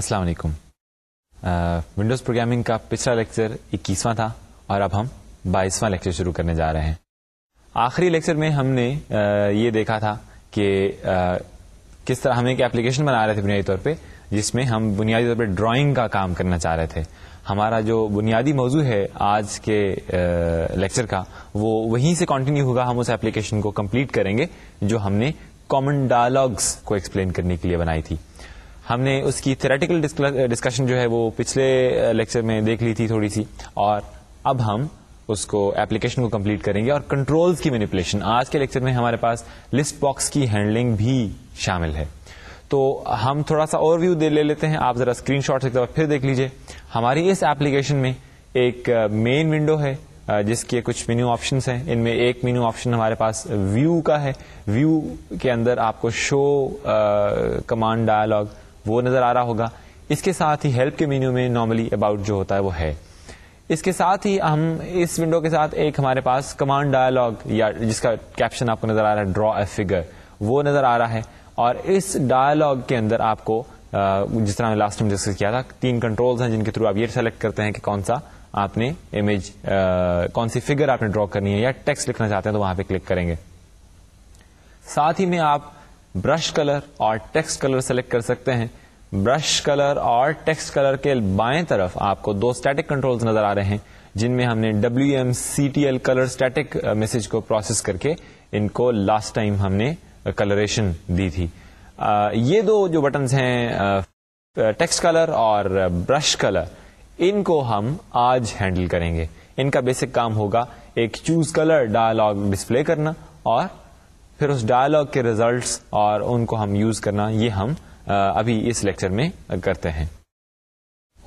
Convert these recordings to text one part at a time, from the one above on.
السلام علیکم windows programming کا پچھلا لیکچر اکیسواں تھا اور اب ہم بائیسواں لیکچر شروع کرنے جا رہے ہیں آخری لیکچر میں ہم نے یہ دیکھا تھا کہ کس طرح ہم ایک ایپلیکیشن بنا رہے تھے بنیادی طور پہ جس میں ہم بنیادی طور پہ ڈرائنگ کا کام کرنا چاہ رہے تھے ہمارا جو بنیادی موضوع ہے آج کے لیکچر کا وہ وہیں سے کنٹینیو ہوگا ہم اس ایپلیکیشن کو کمپلیٹ کریں گے جو ہم نے کامن ڈائلگس کو ایکسپلین کرنے کے لیے بنائی تھی ہم نے اس کی تھریٹیکل ڈسکشن جو ہے وہ پچھلے لیکچر میں دیکھ لی تھی تھوڑی سی اور اب ہم اس کو ایپلیکیشن کو کمپلیٹ کریں گے اور کنٹرول کی مینیپولیشن آج کے لیکچر میں ہمارے پاس لسٹ باکس کی ہینڈلنگ بھی شامل ہے تو ہم تھوڑا سا اور ویو لے لیتے ہیں آپ ذرا اسکرین شاٹ ایک دفعہ پھر دیکھ لیجیے ہماری اس ایپلیکیشن میں ایک مین ونڈو ہے جس کے کچھ مینیو آپشنس ہیں ان میں ایک مینیو آپشن ہمارے پاس ویو کا ہے ویو کے اندر آپ کو شو کمانڈ ڈائلگ وہ نظر آ رہا ہوگا اس کے ساتھ ہی ہیلپ کے مینیو میں نارملی اباؤٹ جو ہوتا ہے وہ ہے اس اس کے کے ساتھ ساتھ ہی ہم ونڈو ایک ہمارے پاس کمانڈ یا جس کا کیپشن آپ کو نظر آ رہا ہے ڈرا اے فگر وہ نظر آ رہا ہے اور اس ڈائلگ کے اندر آپ کو جس طرح لاسٹ ٹائم ڈسکس کیا تھا تین کنٹرولز ہیں جن کے تھرو آپ یہ سلیکٹ کرتے ہیں کہ کون سا آپ نے امیج کون سی فگر آپ نے ڈرا کرنی ہے یا ٹیکسٹ لکھنا چاہتے ہیں تو وہاں پہ کلک کریں گے ساتھ ہی میں آپ برش کلر اور ٹیکسٹ کلر سلیکٹ کر سکتے ہیں برش کلر اور ٹیکسٹ کلر کے بائیں طرف آپ کو دو اسٹیٹک کنٹرول نظر آ رہے ہیں جن میں ہم نے W M C T L colour static message کو پروسیس کر کے ان کو لاسٹ ٹائم ہم نے کلریشن دی تھی یہ دو جو بٹنز ہیں ٹیکسٹ کلر اور برش کلر ان کو ہم آج ہینڈل کریں گے ان کا بیسک کام ہوگا ایک چوز کلر ڈائلگ ڈسپلے کرنا اور پھر اس ڈائلگ کے ریزلٹس اور ان کو ہم یوز کرنا یہ ہم ابھی اس لیکچر میں کرتے ہیں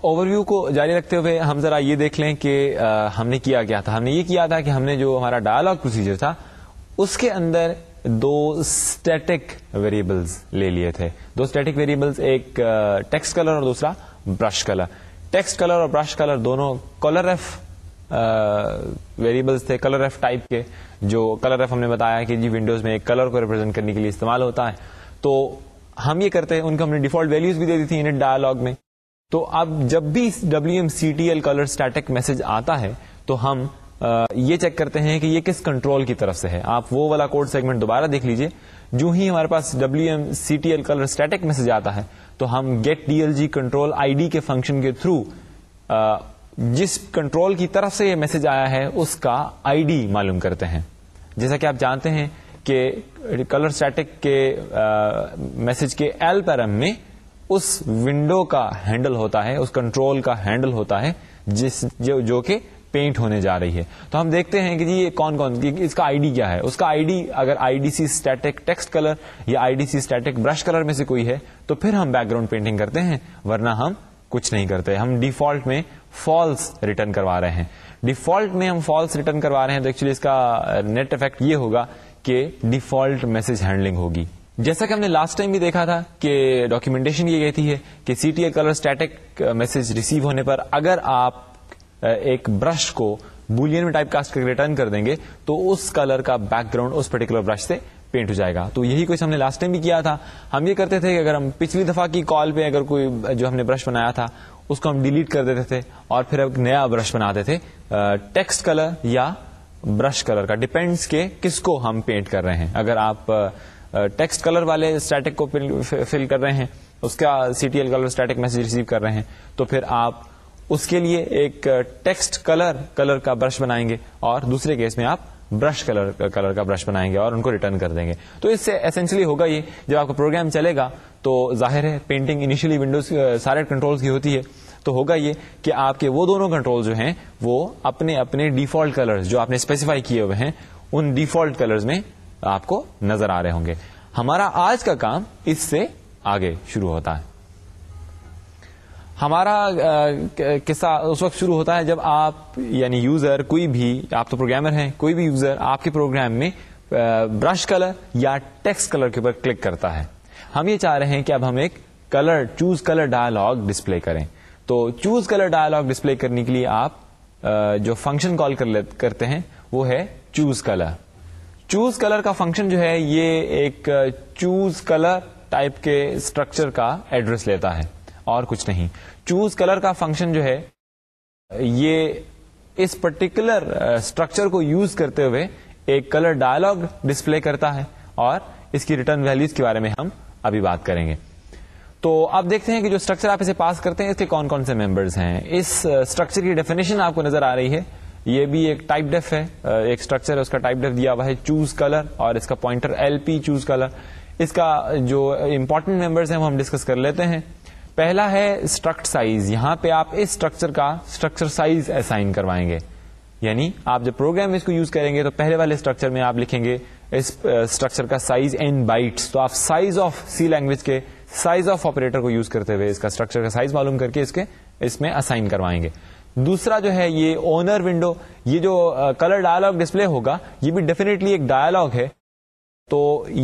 اوور ویو کو جاری رکھتے ہوئے ہم ذرا یہ دیکھ لیں کہ ہم نے کیا کیا تھا ہم نے یہ کیا تھا کہ ہم نے جو ہمارا ڈائلگ پروسیجر تھا اس کے اندر دو اسٹیٹک ویریبلس لے لیے تھے دو اسٹیٹک ویریبلس ایک ٹیکسٹ کلر اور دوسرا برش کلر ٹیکسٹ کلر اور برش کلر دونوں کلر ایف ویریبلس تھے کلر ایف ٹائپ کے جو کلر ایف ہم نے بتایا کہ جی ونڈوز میں کلر کو ریپرزینٹ کرنے کے لیے استعمال ہوتا ہے تو ہم یہ کرتے ہیں ان کو ہم نے ڈیفالٹ ویلوز بھی دے دی تھی میں تو اب جب بھی W M C T L colour static message آتا ہے تو ہم یہ چیک کرتے ہیں کہ یہ کس کنٹرول کی طرف سے ہے آپ وہ والا کوڈ سیگمنٹ دوبارہ دیکھ لیجیے جو ہی ہمارے پاس W M C T L colour static message آتا ہے تو ہم get D L G control I D کے فنکشن کے تھرو جس کنٹرول کی طرف سے یہ میسج آیا ہے اس کا آئی ڈی معلوم کرتے ہیں جیسا کہ آپ جانتے ہیں کہ کلر اسٹیٹک کے میسج کے ایل پیرم میں اس ونڈو کا ہینڈل ہوتا ہے اس کنٹرول کا ہینڈل ہوتا ہے جس جو, جو کہ پینٹ ہونے جا رہی ہے تو ہم دیکھتے ہیں کہ جی یہ کون کون اس کا آئی ڈی کیا ہے اس کا آئی ڈی اگر I D C static text colour یا I D C static brush colour میں سے کوئی ہے تو پھر ہم بیک گراؤنڈ پینٹنگ کرتے ہیں ورنہ ہم کچھ نہیں کرتے ہم ڈیفالٹ میں فالس فالس ریٹرن ریٹرن کروا کروا رہے رہے ہیں ہیں ڈیفالٹ میں ہم تو ایکچولی اس کا نیٹ uh, افیکٹ یہ ہوگا کہ ڈیفالٹ میسج ہینڈلنگ ہوگی جیسا کہ ہم نے لاسٹ ٹائم بھی دیکھا تھا کہ ڈاکیومینٹیشن یہ کہتی ہے کہ C T colour static message receive ہونے پر اگر آپ uh, ایک برش کو بولین میں ٹائپ کاسٹ کر کے ریٹرن کر دیں گے تو اس کلر کا بیک گراؤنڈ اس پرٹیکولر برش سے پینٹ ہو جائے گا تو یہی کچھ ہم نے لاسٹ ٹائم بھی کیا تھا ہم یہ کرتے تھے کہ اگر ہم پچھلی دفعہ کی کال پہ اگر کوئی جو ہم نے برش بنایا تھا اس کو ہم ڈیلیٹ کر دیتے تھے اور پھر نیا برش بناتے تھے ٹیکسٹ کلر یا برش کلر کا ڈپینڈس کے کس کو ہم پینٹ کر رہے ہیں اگر آپ ٹیکسٹ کلر والے اسٹیٹک کو فل کر رہے ہیں اس کا C T L colour static message receive کر رہے ہیں تو پھر آپ اس کے لیے ایک ٹیکسٹ کلر کلر کا برش بنائیں گے اور دوسرے کیس میں آپ برش کلر کلر کا برش بنائیں گے اور ان کو ریٹرن کر دیں گے تو اس سے اسینشلی ہوگا یہ جب آپ کا پروگرام چلے گا تو ظاہر ہے پینٹنگ انیشلی ونڈوز سارے کنٹرول کی ہوتی ہے تو ہوگا یہ کہ آپ کے وہ دونوں کنٹرول جو ہیں وہ اپنے اپنے ڈیفالٹ کلر جو آپ نے اسپیسیفائی کیے ہوئے ہیں ان ڈیفالٹ کلر میں آپ کو نظر آ رہے ہوں گے ہمارا آج کا کام اس سے آگے شروع ہوتا ہے ہمارا قصہ اس وقت شروع ہوتا ہے جب آپ یعنی یوزر کوئی بھی آپ تو پروگرامر ہیں کوئی بھی یوزر آپ کے پروگرام میں برش کلر یا ٹیکسٹ کلر کے اوپر کلک کرتا ہے ہم یہ چاہ رہے ہیں کہ اب ہم ایک colour choose colour dialog display کریں تو چوز کلر ڈائلگ ڈسپلے کرنے کے لیے آپ جو فنکشن کال کرتے ہیں وہ ہے چوز کلر چوز کلر کا فنکشن جو ہے یہ ایک چوز کلر ٹائپ کے اسٹرکچر کا ایڈریس لیتا ہے اور کچھ نہیں چوز کلر کا فنکشن جو ہے یہ اس پرٹیکولر اسٹرکچر uh, کو یوز کرتے ہوئے ایک کلر ڈائلگ ڈسپلے کرتا ہے اور اس کی ریٹرن ویلوز کے بارے میں ہم ابھی بات کریں گے تو آپ دیکھتے ہیں کہ جو اسٹرکچر آپ اسے پاس کرتے ہیں اس کے کون کون سے ممبرس ہیں اس اسٹرکچر uh, کی ڈیفینیشن آپ کو نظر آ رہی ہے یہ بھی ایک ٹائپ ڈیف ہے uh, ایک اسٹرکچر اس کا ٹائپ ڈیف دیا ہوا ہے چوز کلر اور اس کا pointer L P choose colour اس کا جو امپورٹنٹ ممبرس ہیں وہ ہم ڈسکس کر لیتے ہیں پہلا ہے اسٹرکٹ سائز یہاں پہ آپ اس اسٹرکچر کا اسٹرکچر سائز اسائن کروائیں گے یعنی آپ جب پروگرام اس کو یوز کریں گے تو پہلے والے اسٹرکچر میں آپ لکھیں گے اس اسٹرکچر کا سائز این بائٹس تو آپ سائز آف سی لینگویج کے سائز آف آپریٹر کو یوز کرتے ہوئے اس کا اسٹرکچر کا سائز معلوم کر کے اس کے اس میں اسائن کروائیں گے دوسرا جو ہے یہ اونر ونڈو یہ جو کلر ڈائلگ ڈسپلے ہوگا یہ بھی ڈیفینیٹلی ایک ڈائلگ ہے تو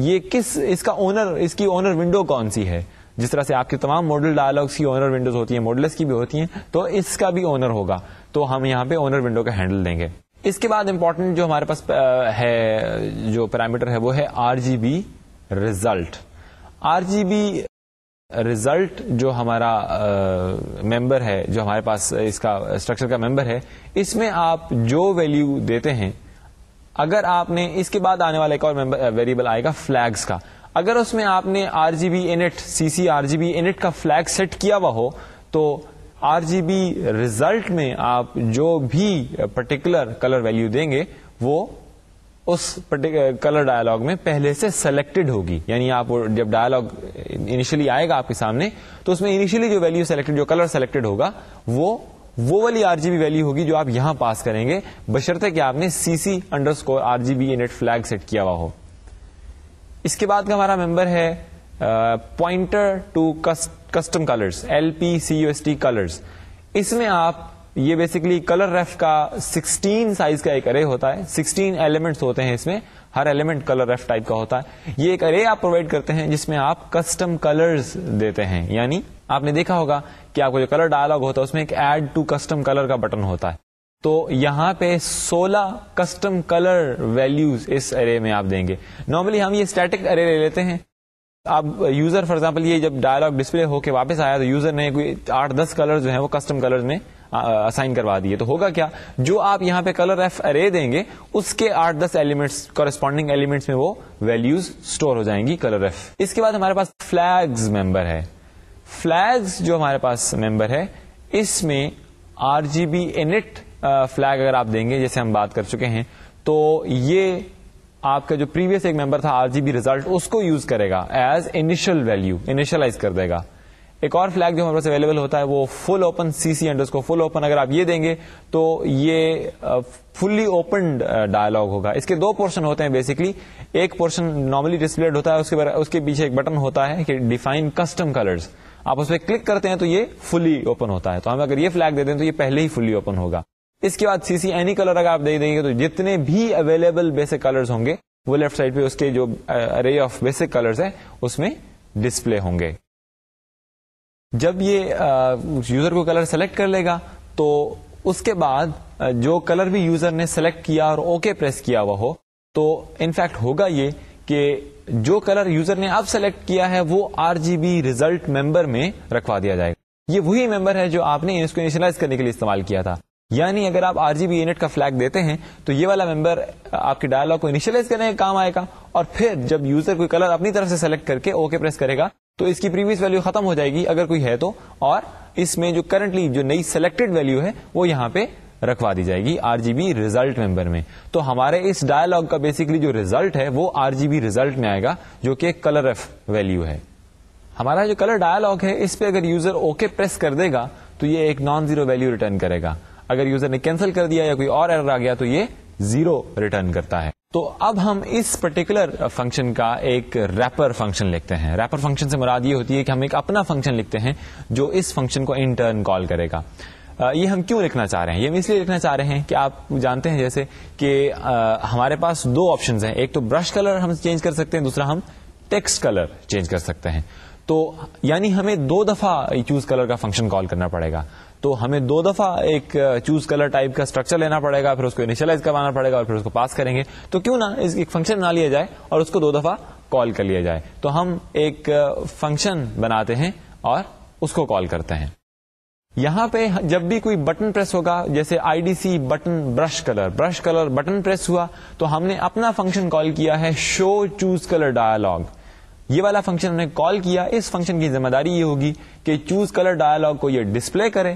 یہ کس اس کا اونر اس کی اونر ونڈو کون سی ہے جس طرح سے آپ کے تمام ماڈل ڈائلگس کی اونر ونڈوز ہوتی ہیں ماڈلس کی بھی ہوتی ہیں تو اس کا بھی اونر ہوگا تو ہم یہاں پہ اونر ونڈو کا ہینڈل دیں گے اس کے بعد امپورٹنٹ جو ہمارے پاس ہے جو پیرامیٹر ہے وہ ہے R G B result R G B result جو ہمارا ممبر ہے جو ہمارے پاس اس کا اسٹرکچر کا ممبر ہے اس میں آپ جو ویلو دیتے ہیں اگر آپ نے اس کے بعد آنے والا ایک اور ویریبل آئے گا فلیگس کا اگر اس میں آپ نے R G B int C C R G B int کا فلیک سیٹ کیا ہوا ہو تو آر جی بی ریزلٹ میں آپ جو بھی پرٹیکولر کلر ویلو دیں گے وہ اس کلر ڈائلگ میں پہلے سے سلیکٹڈ ہوگی یعنی آپ جب ڈائلگ انیشلی آئے گا آپ کے سامنے تو اس میں انیشلی جو ویلو کلر سلیکٹڈ ہوگا وہ وہ والی آر جی بی ویلو ہوگی جو آپ یہاں پاس کریں گے بشرطے کہ آپ نے C C underscore R G B int flag set کیا ہوا ہو اس کے بعد کا ہمارا ممبر ہے pointer to custom colour L P C U S T colour اس میں آپ یہ بیسکلی کلر ریف کا سکسٹین سائز کا ایک ارے ہوتا ہے سکسٹین ایلیمنٹ ہوتے ہیں اس میں ہر ایلیمنٹ کلر ریف ٹائپ کا ہوتا ہے یہ ایک ارے آپ پرووائڈ کرتے ہیں جس میں آپ کسٹم کلر دیتے ہیں یعنی آپ نے دیکھا ہوگا کہ آپ کو جو کلر ڈائلگ ہوتا ہے اس میں ایک ایڈ ٹو کسٹم کلر کا بٹن ہوتا ہے تو یہاں پہ سولہ کسٹم کلر ویلوز اس ارے میں آپ دیں گے نارملی ہم یہ اسٹیٹک ارے لے لیتے ہیں اب یوزر فار ایگزامپل یہ جب ڈائلگ ڈسپلے ہو کے واپس آیا تو یوزر نے آٹھ دس کلر جو ہے وہ کسٹم کلر میں اسائن کروا دیے تو ہوگا کیا جو آپ یہاں پہ کلر ایف ارے دیں گے اس کے آٹھ دس ایلیمنٹس کورسپونڈنگ ایلیمنٹس میں وہ ویلوز اسٹور ہو جائیں گی کلر ایف اس کے بعد ہمارے پاس فلگز ممبر ہے فلگز جو ہمارے پاس ممبر ہے اس میں R G B int flag اگر آپ دیں گے جیسے ہم بات کر چکے ہیں تو یہ آپ کا جو پریویس ایک ممبر تھا آر جی بی ریزلٹ اس کو یوز کرے گا ایز انیشل ویلو انیشلائز کر دے گا ایک اور فلیگ جو ہمارے پاس اویلیبل ہوتا ہے وہ full open C C and full open اگر آپ یہ دیں گے تو یہ فلی اوپن ڈائلگ ہوگا اس کے دو پورشن ہوتے ہیں بیسکلی ایک پورشن نارملی ڈسپلڈ ہوتا ہے اس کے اس کے پیچھے ایک بٹن ہوتا ہے کہ ڈیفائن کسٹم کلر آپ اس پہ کلک کرتے ہیں تو یہ فلی اوپن ہوتا ہے تو ہم اگر یہ فلیک دے دیں تو یہ پہلے ہی فلی اوپن ہوگا اس کے بعد سی سی اینی کلر اگر آپ دے دیں گے تو جتنے بھی اویلیبل بیسک کلرز ہوں گے وہ لیفٹ سائڈ پہ اس کے جو ارے آف بیسک کلرز ہے اس میں ڈسپلے ہوں گے جب یہ یوزر کو کلر سلیکٹ کر لے گا تو اس کے بعد جو کلر بھی یوزر نے سلیکٹ کیا اور اوکے پریس کیا ہوا ہو تو انفیکٹ ہوگا یہ کہ جو کلر یوزر نے اب سلیکٹ کیا ہے وہ R G B result member میں رکھوا دیا جائے گا یہ وہی ممبر ہے جو آپ نے اس کو انیشلائز کرنے کے لیے استعمال کیا تھا یعنی اگر آپ آر جی بی یونٹ کا فلیک دیتے ہیں تو یہ والا ممبر آپ کے ڈائلگ کو انیشلائز کرنے کا کام آئے گا اور پھر جب یوزر کوئی کلر اپنی طرف سے سلیکٹ کر کے اوکے پریویس ویلو ختم ہو جائے گی اگر کوئی ہے تو اور اس میں جو کرنٹلی جو نئی سلیکٹڈ ویلو ہے وہ یہاں پہ رکھوا دی جائے گی R G B result member میں تو ہمارے اس ڈائلگ کا بیسکلی جو ریزلٹ ہے وہ آر جی بی ریزلٹ میں آئے گا جو کہ کلر ایف ویلو ہے ہمارا جو کلر ڈائلگ ہے اس پہ اگر یوزر اوکے پرس کر دے گا تو یہ ایک نان زیرو ویلو ریٹرن کرے گا اگر یوزر نے کینسل کر دیا یا کوئی اور ایرر آ گیا تو یہ زیرو ریٹرن کرتا ہے تو اب ہم اس پرٹیکولر فنکشن کا ایک ریپر فنکشن لکھتے ہیں ریپر فنکشن سے مراد یہ ہوتی ہے کہ ہم ایک اپنا فنکشن لکھتے ہیں جو اس فنکشن کو انٹرن کال کرے گا یہ ہم کیوں لکھنا چاہ رہے ہیں یہ ہم اس لیے لکھنا چاہ رہے ہیں کہ آپ جانتے ہیں جیسے کہ ہمارے پاس دو آپشن ہیں ایک تو برش کلر ہم چینج کر سکتے ہیں دوسرا ہم ٹیکسٹ کلر چینج کر سکتے ہیں تو یعنی ہمیں دو دفعہ چوز کلر کا فنکشن کال کرنا پڑے گا تو ہمیں دو دفعہ ایک چوز کلر ٹائپ کا اسٹرکچر لینا پڑے گا پھر اس کو انیشلائز کروانا پڑے گا اور پھر اس کو پاس کریں گے تو کیوں نہ اس ایک فنکشن بنا لیا جائے اور اس کو دو دفعہ کال کر لیا جائے تو ہم ایک فنکشن بناتے ہیں اور اس کو کال کرتے ہیں یہاں پہ جب بھی کوئی بٹن پریس ہوگا جیسے I D C button brush colour brush colour button press ہوا تو ہم نے اپنا فنکشن کال کیا ہے شو چوز کلر ڈائلگ یہ والا فنکشن ہم نے کال کیا اس فنکشن کی ذمہ داری یہ ہوگی کہ چوز کلر ڈائلگ کو یہ ڈسپلے کرے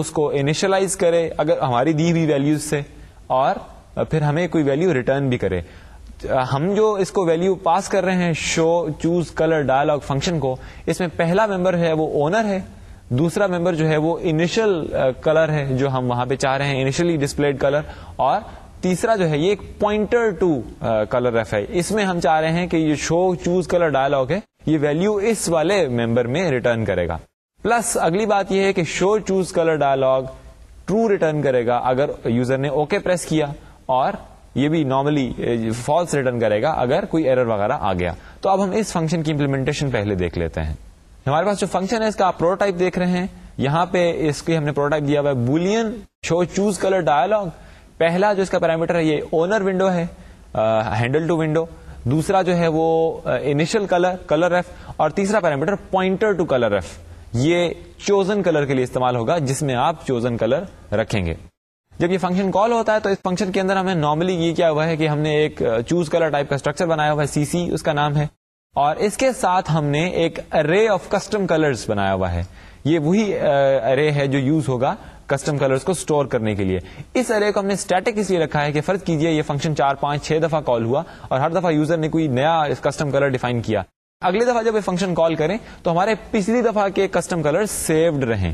اس کو انیشلائز کرے اگر ہماری دی ہوئی ویلیوز سے اور پھر ہمیں کوئی ویلو ریٹرن بھی کرے ہم جو اس کو ویلو پاس کر رہے ہیں show choose colour dialog function کو اس میں پہلا ممبر ہے وہ اونر ہے دوسرا ممبر جو ہے وہ انیشل کلر uh, ہے جو ہم وہاں پہ چاہ رہے ہیں انیشلی ڈسپلڈ کلر اور تیسرا جو ہے یہ ایک پوائنٹر ٹو کلر اس میں ہم چاہ رہے ہیں کہ یہ شو چوز کلر ڈائلگ ہے یہ ویلو اس والے ممبر میں ریٹرن کرے گا پلس اگلی بات یہ ہے کہ show choose colour dialog true return کرے گا اگر یوزر نے اوکے پریس کیا اور یہ بھی نارملی فالس ریٹرن کرے گا اگر کوئی ایرر وغیرہ آ گیا تو اب ہم اس فنکشن کی امپلیمنٹیشن پہلے دیکھ لیتے ہیں ہمارے پاس جو فنکشن ہے اس کا آپ پروٹائپ دیکھ رہے ہیں یہاں پہ اس کی ہم نے پروٹائپ دیا ہوا ہے boolean show choose colour dialog پہلا جو اس کا پیرامیٹر ہے یہ اونر ونڈو ہے ہینڈل ٹو ونڈو دوسرا جو ہے وہ انیشل کلر کلر ایف اور تیسرا parameter pointer to colour F یہ چوزن کلر کے لیے استعمال ہوگا جس میں آپ چوزن کلر رکھیں گے جب یہ فنکشن کال ہوتا ہے تو اس فنکشن کے اندر ہمیں نارملی یہ کیا ہوا ہے کہ ہم نے ایک چوز کلر ٹائپ کا اسٹرکچر بنایا ہوا ہے سی سی اس کا نام ہے اور اس کے ساتھ ہم نے ایک ارے آف کسٹم کلر بنایا ہوا ہے یہ وہی ارے ہے جو یوز ہوگا کسٹم کلر کو اسٹور کرنے کے لیے اس ارے کو ہم نے اسٹیٹک اس لیے رکھا ہے کہ فرض کیجئے یہ فنکشن چار پانچ چھ دفعہ کال ہوا اور ہر دفعہ یوزر نے کوئی نیا کسٹم کلر ڈیفائن کیا اگلی دفعہ جب یہ فنکشن کال کریں تو ہمارے پچھلی دفعہ کے کسٹم کلر سیوڈ رہیں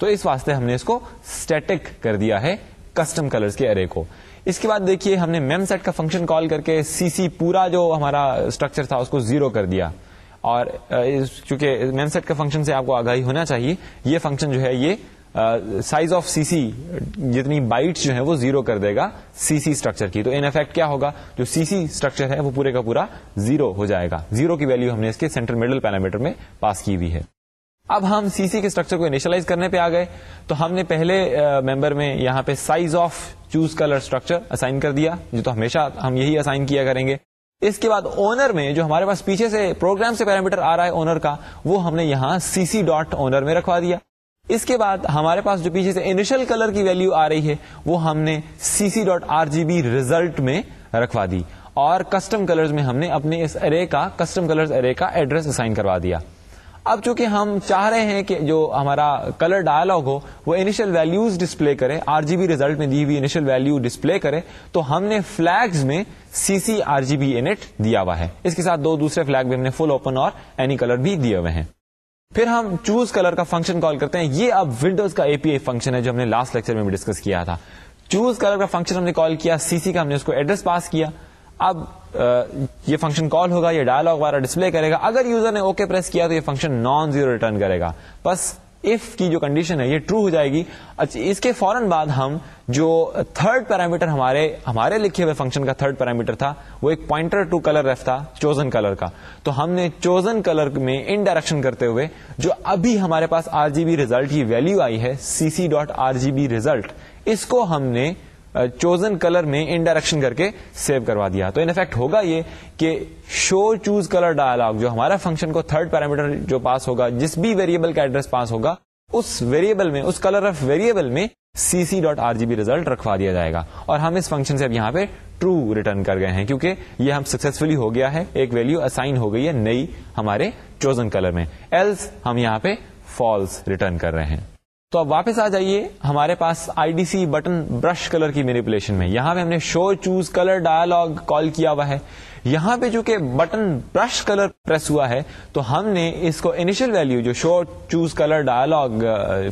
تو اس واسطے ہم نے اس کو اسٹیٹک کر دیا ہے کسٹم کلر کے ارے کو اس کے بعد دیکھیے ہم نے میم سیٹ کا فنکشن کال کر کے سی سی پورا جو ہمارا اسٹرکچر تھا اس کو زیرو کر دیا اور چونکہ میم سیٹ کا فنکشن سے آپ کو آگاہی ہونا چاہیے یہ فنکشن جو ہے یہ سائز آف سی سی جتنی بائٹ جو ہے وہ زیرو کر دے گا سی سی اسٹرکچر کی تو ان افیکٹ کیا ہوگا جو سی سی اسٹرکچر ہے وہ پورے کا پورا زیرو ہو جائے گا زیرو کی ویلو ہم نے اس کے سینٹر میڈل پیرامیٹر میں پاس کی ہوئی ہے اب ہم سی سی کے اسٹرکچر کو انیشلائز کرنے پہ آ گئے تو ہم نے پہلے ممبر میں یہاں پہ size of choose colour structure assign کر دیا جو تو ہمیشہ ہم یہی اسائن کیا کریں گے اس کے بعد اونر میں جو ہمارے پاس پیچھے سے پروگرام سے پیرامیٹر آ رہا ہے اونر کا وہ ہم نے یہاں سی سی ڈاٹ اونر میں رکھوا دیا اس کے بعد ہمارے پاس جو پیچھے سے انیشل کلر کی ویلو آ رہی ہے وہ ہم نے C C dot R G B result میں رکھوا دی اور کسٹم کلر میں ہم نے اپنے اس ارے ارے کا کا کسٹم ایڈریس اسائن کروا دیا اب چونکہ ہم چاہ رہے ہیں کہ جو ہمارا کلر ڈائلگ ہو وہ انیشل ویلوز ڈسپلے کرے آر جی بی ریزلٹ میں دی ہوئی انیشل ویلو ڈسپلے کرے تو ہم نے فلیکس میں C C R G B int دیا ہوا ہے اس کے ساتھ دو دوسرے بھی ہم نے فل اوپن اور اینی کلر بھی دیے ہوئے ہیں پھر ہم چوز کلر کا فنکشن کال کرتے ہیں یہ اب ونڈوز کا اے پی آئی فنکشن ہے جو ہم نے لاسٹ لیکچر میں بھی ڈسکس کیا تھا چوز کلر کا فنکشن ہم نے کال کیا سی سی کا ہم نے اس کو ایڈریس پاس کیا اب یہ فنکشن کال ہوگا یہ ڈائلگ وغیرہ ڈسپلے کرے گا اگر یوزر نے اوکے پریس کیا تو یہ فنکشن نان زیرو ریٹرن کرے گا بس کی جو کنڈیشن ہے یہ ٹرو ہو جائے گی اچھا اس کے فوراً بعد ہم جو تھرڈ پیرامیٹر ہمارے ہمارے لکھے ہوئے فنکشن کا تھرڈ پیرامیٹر تھا وہ ایک پوائنٹر ٹو کلر ریف تھا چوزن کلر کا تو ہم نے چوزن کلر میں ان ڈائریکشن کرتے ہوئے جو ابھی ہمارے پاس آر جی بی ریزلٹ کی ویلو آئی ہے C C dot R G B result اس کو ہم نے چوزن کلر میں انڈائریکشن کر کے سیو کروا دیا تو ان افیکٹ ہوگا یہ کہ شو چوز کلر ڈائلگ جو ہمارا فنکشن کو تھرڈ پیرامیٹر جو پاس ہوگا جس بھی ویریبل کا ایڈریس پاس ہوگا اس ویریبل میں اس کلر آف ویریبل میں C C dot R G B result رکھوا دیا جائے گا اور ہم اس فنکشن سے اب یہاں پہ ٹرو ریٹرن کر گئے ہیں کیونکہ یہ ہم سکسفلی ہو گیا ہے ایک ویلو اسائن ہو گئی ہے نئی ہمارے چوزن کلر میں ایلس ہم یہاں پہ فالس ریٹرن کر رہے ہیں تو اب واپس آ جائیے ہمارے پاس I D C button brush colour کی مینیپولیشن میں یہاں پہ ہم نے show choose colour dialog call کیا ہوا ہے یہاں جو کہ بٹن برش کلر پریس ہوا ہے تو ہم نے اس کو انیشل ویلو جو show choose colour dialog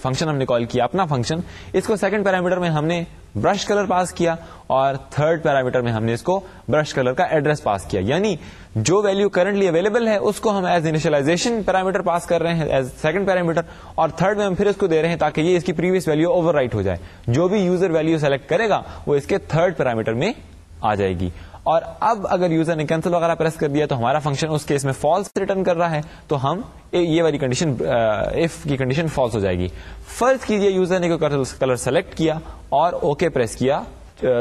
function ہم نے کال کیا اپنا فنکشن اس کو سیکنڈ پیرامیٹر میں ہم نے برش کلر پاس کیا اور تھرڈ پیرامیٹر میں ہم نے اس کو برش کلر کا ایڈریس پاس کیا یعنی جو ویلو کرنٹلی اویلیبل ہے اس کو ہم ایز انیشلائزیشن پیرامیٹر پاس کر رہے ہیں ایز سیکنڈ پیرامیٹر اور تھرڈ میں ہم پھر اس کو دے رہے ہیں تاکہ یہ اس کی پریویس ویلو اوور رائٹ ہو جائے جو بھی یوزر ویلو سلیکٹ کرے گا وہ اس کے تھرڈ پیرامیٹر میں آ جائے گی اور اب اگر یوزر نے کینسل وغیرہ پریس کر دیا تو ہمارا فنکشن اس کیس میں فالس ریٹرن کر رہا ہے تو ہم یہ والی کنڈیشن کی کنڈیشن فالس ہو جائے گی فرض کیجیے کلر سلیکٹ کیا اور اوکے پریس کیا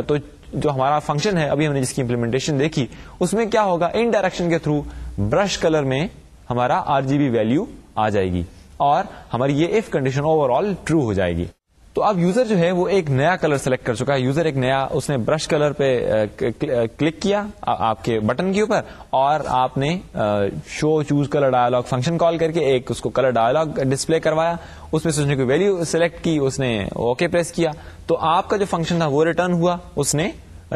تو جو ہمارا فنکشن ہے ابھی ہم نے جس کی امپلیمنٹیشن دیکھی اس میں کیا ہوگا ان ڈائریکشن کے تھرو برش کلر میں ہمارا آر جی بی ویلو آ جائے گی اور ہماری یہ if condition overall true ہو جائے گی تو اب یوزر جو ہے وہ ایک نیا کلر سلیکٹ کر چکا ہے یوزر ایک نیا اس نے برش کلر پہ کلک کیا آپ کے بٹن کے اوپر اور آپ نے show choose colour dialog function call کر کے ایک اس کو کلر ڈائلگ ڈسپلے کروایا اس میں سوچنے کی ویلو سلیکٹ کی اس نے اوکے پریس کیا تو آپ کا جو فنکشن تھا وہ ریٹرن ہوا اس نے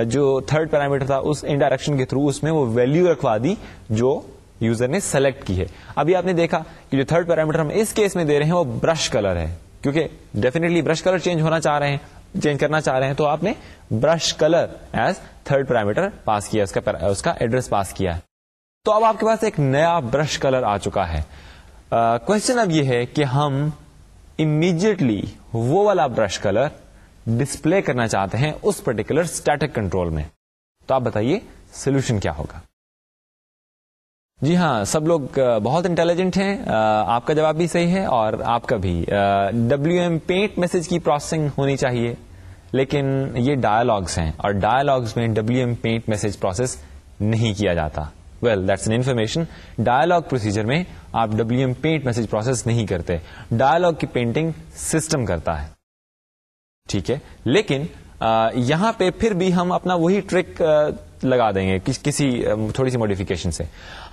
جو تھرڈ پیرامیٹر تھا اس انڈائریکشن کے تھرو اس میں وہ ویلو رکھوا دی جو یوزر نے سلیکٹ کی ہے ابھی آپ نے دیکھا کہ جو تھرڈ پیرامیٹر ہم اس کیس میں دے رہے ہیں وہ برش کلر ہے کیونکہ ڈیفینیٹلی برش کلر چینج ہونا چاہ رہے ہیں چینج کرنا چاہ رہے ہیں تو آپ نے brush colour as third parameter pass کیا اس کا ایڈریس پاس کیا تو اب آپ کے پاس ایک نیا برش کلر آ چکا ہے کوشچن اب یہ ہے کہ ہم امیڈیٹلی وہ والا برش کلر ڈسپلے کرنا چاہتے ہیں اس پرٹیکولر اسٹیٹک کنٹرول میں تو آپ بتائیے سولوشن کیا ہوگا جی ہاں سب لوگ بہت انٹیلیجنٹ ہیں آپ کا جواب بھی صحیح ہے اور آپ کا بھی ڈبلو ایم پینٹ میسج کی پروسیسنگ ہونی چاہیے لیکن یہ ڈائلگس ہیں اور ڈائلگس میں W M paint message process نہیں کیا جاتا well that's an information dialog procedure میں آپ W M paint message process نہیں کرتے ڈائلگ کی پینٹنگ سسٹم کرتا ہے ٹھیک ہے لیکن یہاں پہ پھر بھی ہم اپنا وہی ٹرک لگا دیں گے کسی تھوڑی سی موڈیفکیشن سے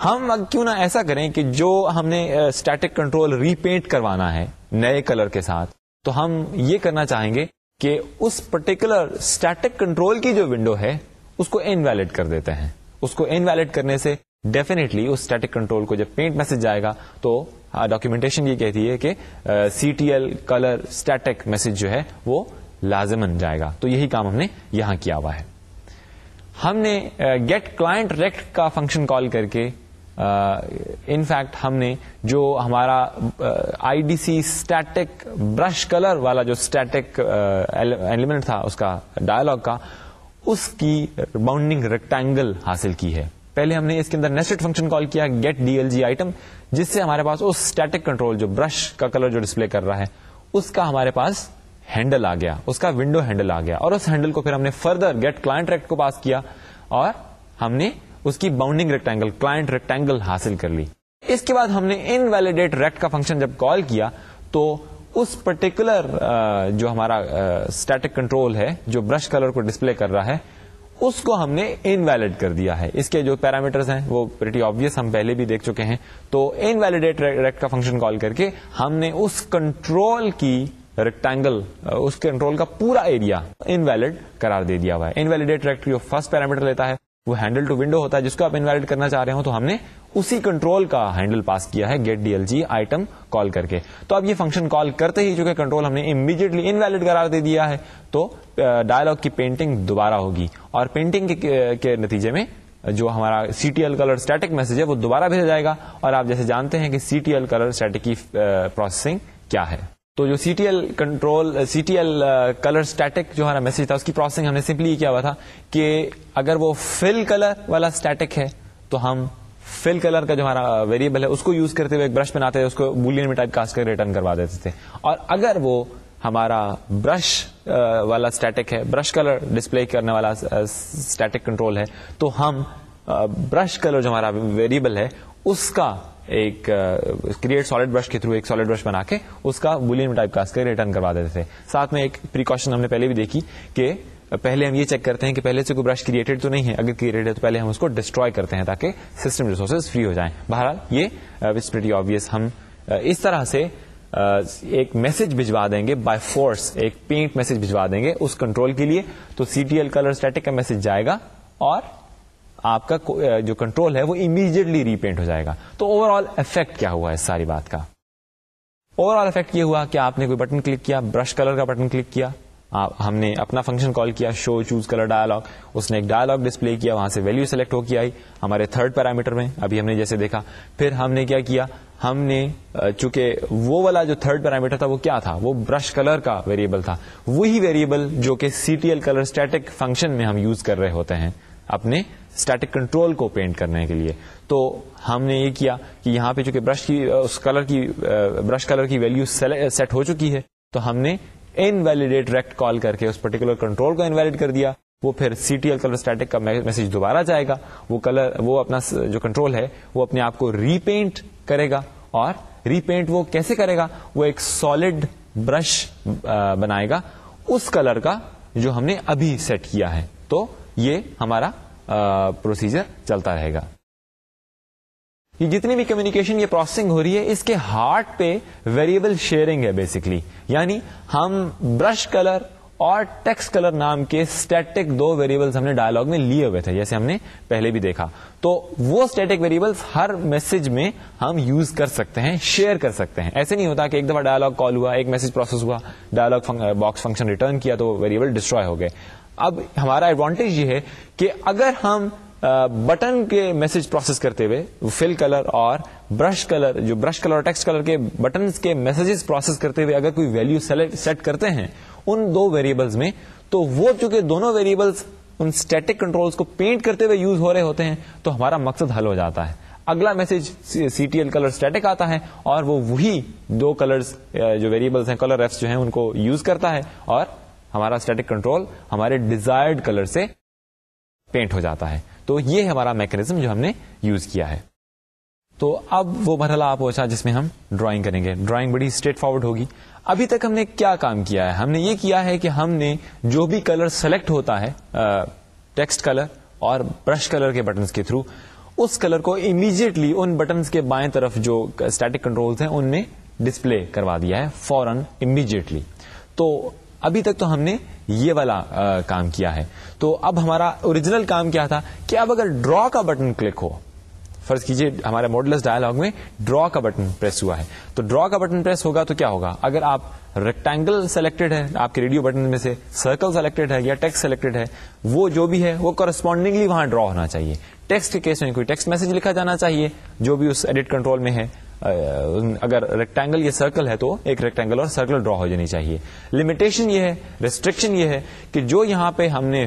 ہم کیوں نہ ایسا کریں کہ جو ہم نے اسٹیٹک کنٹرول ریپینٹ کروانا ہے نئے کلر کے ساتھ تو ہم یہ کرنا چاہیں گے کہ اس پرٹیکولر اسٹیٹک کنٹرول کی جو ونڈو ہے اس کو انویلڈ کر دیتے ہیں اس کو انویلڈ کرنے سے ڈیفینیٹلی اس اسٹیٹک کنٹرول کو جب پینٹ میسج جائے گا تو ڈاکیومنٹن یہ کہتی ہے کہ C T L colour static message جو ہے وہ لازمن جائے گا تو یہی کام ہم نے یہاں کیا ہوا ہے ہم نے گیٹ کلائنٹ ریکٹ کا فنکشن کال کر کے ان فیکٹ ہم نے جو ہمارا I D C static brush colour والا جو اسٹیٹک ایلیمنٹ تھا اس کا ڈائلگ کا اس کی باؤنڈنگ ریکٹینگل حاصل کی ہے پہلے ہم نے اس کے اندر نیسٹ فنکشن کال کیا get D L G item جس سے ہمارے پاس اس اسٹیٹک کنٹرول جو برش کا کلر جو ڈسپلے کر رہا ہے اس کا ہمارے پاس ہینڈل آ گیا اس کا ونڈو ہینڈل آ گیا اور اس ہینڈل کو پھر ہم نے فردر گیٹ کلاٹ ریکٹ کو پاس کیا اور ہم نے اس کی باؤنڈنگ ریکٹینگل کلاٹ ریکٹینگل حاصل کر لی اس کے بعد ہم نے ان ویلیڈیٹ ریکٹ کا فنکشن جب کال کیا تو اس پرٹیکولر جو ہمارا اسٹیٹک کنٹرول ہے جو برش کلر کو ڈسپلے کر رہا ہے اس کو ہم نے انویلڈ کر دیا ہے اس کے جو پیرامیٹرز ہیں وہ پریٹی آبیس ہم پہلے بھی دیکھ چکے ہیں تو انویلیڈیٹ ریکٹ کا فنکشن کال کر کے ہم نے اس کنٹرول کی ریکٹینگل uh, اس کنٹرول کا پورا ایریا انویلڈ کرار دے دیا ہوا ہے انویلیڈیٹ جو فرسٹ پیرامیٹر لیتا ہے وہ ہینڈل ٹو ونڈو ہوتا ہے جس کو آپ انویلڈ کرنا چاہ رہے ہو تو ہم نے اسی کنٹرول کا ہینڈل پاس کیا ہے get D L G item call کر کے تو اب یہ فنکشن کال کرتے ہی جو کنٹرول ہم نے امیڈیٹلی انویلڈ کرار دے دیا ہے تو ڈائلگ uh, کی پینٹنگ دوبارہ ہوگی اور پینٹنگ کے نتیجے میں uh, جو ہمارا C T L colour static message ہے وہ دوبارہ بھیجا جائے گا اور آپ جیسے جانتے ہیں کہ C T L colour static کی پروسیسنگ کیا ہے تو جو C T L control C T L colour static جو ہمارا میسج تھا اس کی پروسیسنگ ہم نے سمپلی کیا ہوا تھا کہ اگر وہ فل کلر والا اسٹیٹک ہے تو ہم فل کلر کا جو ہمارا ویریبل ہے اس کو یوز کرتے ہوئے ایک برش بناتے تھے اس کو بولین میں ٹائپ کاسٹ کر ریٹرن کروا دیتے تھے اور اگر وہ ہمارا برش uh, والا اسٹیٹک ہے برش کلر ڈسپلے کرنے والا اسٹیٹک uh, کنٹرول ہے تو ہم برش uh, کلر جو ہمارا ویریبل ہے اس کا ایک کریٹ سالڈ برش کے تھرو ایک سالڈ برش بنا کے اس کا بولین ٹائپ کا کر ریٹرن کروا دیتے تھے ساتھ میں ایک پریکاشن ہم نے پہلے بھی دیکھی کہ پہلے ہم یہ چیک کرتے ہیں کہ پہلے سے کوئی برش کریٹڈ تو نہیں ہے اگر کریٹڈ ہے تو پہلے ہم اس کو ڈسٹروائے کرتے ہیں تاکہ سسٹم ریسورسز فری ہو جائیں بہرحال یہ آبیس ہم اس طرح سے ایک میسج بھجوا دیں گے بائی فورس ایک پینٹ میسج بھجوا دیں گے اس کنٹرول کے لیے تو C T L colour static کا میسج جائے گا اور آپ کا جو کنٹرول ہے وہ امیڈیٹلی ریپینٹ ہو جائے گا تو اوور آل افیکٹ کیا ہوا ہے اس ساری بات کا اوور آل افیکٹ یہ ہوا کہ آپ نے کوئی بٹن کلک کیا برش کلر کا بٹن کلک کیا ہم نے اپنا فنکشن کال کیا شو چوز کلر ڈائلگ اس نے ایک ڈائلگ ڈسپلے کیا وہاں سے ویلو سلیکٹ ہو کے آئی ہمارے تھرڈ پیرامیٹر میں ابھی ہم نے جیسے دیکھا پھر ہم نے کیا کیا ہم نے چونکہ وہ والا جو تھرڈ پیرامیٹر تھا وہ کیا تھا وہ برش کلر کا ویریبل تھا وہی ویریبل جو کہ C T L colour static function میں ہم یوز کر رہے ہوتے ہیں اپنے اسٹیٹک کنٹرول کو پینٹ کرنے کے لیے تو ہم نے یہ کیا کہ یہاں پہ چونکہ برش کی اس کلر کی برش کلر کی ویلو سیٹ ہو چکی ہے تو ہم نے انویلیڈیٹ ریکٹ کال کر کے اس پرٹیکولر کنٹرول کو انویلڈ کر دیا وہ پھر C T L colour static کا میسج دوبارہ جائے گا وہ کلر وہ اپنا جو کنٹرول ہے وہ اپنے آپ کو ریپینٹ کرے گا اور ریپینٹ وہ کیسے کرے گا وہ ایک سالڈ برش بنائے گا اس کلر کا جو ہم نے ابھی سیٹ کیا ہے تو یہ ہمارا پروسیجر چلتا رہے گا یہ جتنی بھی کمیونیکیشن یہ پروسیسنگ ہو رہی ہے اس کے ہارٹ پہ ویریبل شیئرنگ ہے بیسکلی یعنی ہم برش کلر اور ٹیکس کلر نام کے اسٹیٹک دو ویریبلس ہم نے ڈائلگ میں لیے ہوئے تھے جیسے ہم نے پہلے بھی دیکھا تو وہ اسٹیٹک ویریبلس ہر میسج میں ہم یوز کر سکتے ہیں شیئر کر سکتے ہیں ایسے نہیں ہوتا کہ ایک دفعہ ڈائلگ کال ہوا ایک میسج پروسیس ہوا ڈائلگ باکس فنکشن ریٹرن کیا تو ویریبل ڈسٹروائے ہو گئے اب ہمارا ایڈوانٹیج یہ ہے کہ اگر ہم بٹن کے میسج پروسیس کرتے ہوئے فل کلر اور برش کلر جو برش کلر اور ٹیکسٹ کلر کے کے میسجز پروسیس کرتے ہوئے اگر کوئی سیٹ کرتے ہیں ان دو میں تو وہ چونکہ دونوں ان اسٹیٹک کنٹرولز کو پینٹ کرتے ہوئے یوز ہو رہے ہوتے ہیں تو ہمارا مقصد حل ہو جاتا ہے اگلا message C T L colour static آتا ہے اور وہ وہی دو کلر جو ہیں کلر ایپس جو ہیں ان کو یوز کرتا ہے اور ہمارا اسٹیٹک کنٹرول ہمارے ڈیزائرڈ کلر سے پینٹ ہو جاتا ہے تو یہ ہمارا میکنیزم جو ہم نے یوز کیا ہے تو اب وہ مرحلہ آپ پہنچا اچھا جس میں ہم ڈرائنگ کریں گے ڈرائنگ بڑی اسٹریٹ فارورڈ ہوگی ابھی تک ہم نے کیا کام کیا ہے ہم نے یہ کیا ہے کہ ہم نے جو بھی کلر سلیکٹ ہوتا ہے ٹیکسٹ کلر اور برش کلر کے بٹنز کے تھرو اس کلر کو امیجیٹلی ان بٹنس کے بائیں طرف جو اسٹیٹک کنٹرولز ہیں ان میں ڈسپلے کروا دیا ہے فورن امیڈیٹلی تو ابھی تک تو ہم نے یہ والا کام کیا ہے تو اب ہمارا اوریجنل کام کیا تھا کہ اب اگر ڈرا کا بٹن کلک ہو فرض کیجیے ہمارے ماڈلس ڈائلگ میں ڈرا کا بٹن پریس ہوا ہے تو ڈرا کا بٹن پریس ہوگا تو کیا ہوگا اگر آپ ریکٹینگل سلیکٹڈ ہے آپ کے ریڈیو بٹن میں سے سرکل سلیکٹڈ ہے یا ٹیکسٹ سلیکٹڈ ہے وہ جو بھی ہے وہ کرسپونڈنگلی وہاں ڈرا ہونا چاہیے ٹیکسٹ کے کیس میں کوئی ٹیکسٹ میسج لکھا جانا چاہیے جو بھی اس ایڈٹ کنٹرول میں ہے اگر ریکٹینگل یا سرکل ہے تو ایک ریکٹینگل اور سرکل ڈرا ہو جانی چاہیے لمیٹیشن یہ ہے ریسٹرکشن یہ ہے کہ جو یہاں پہ ہم نے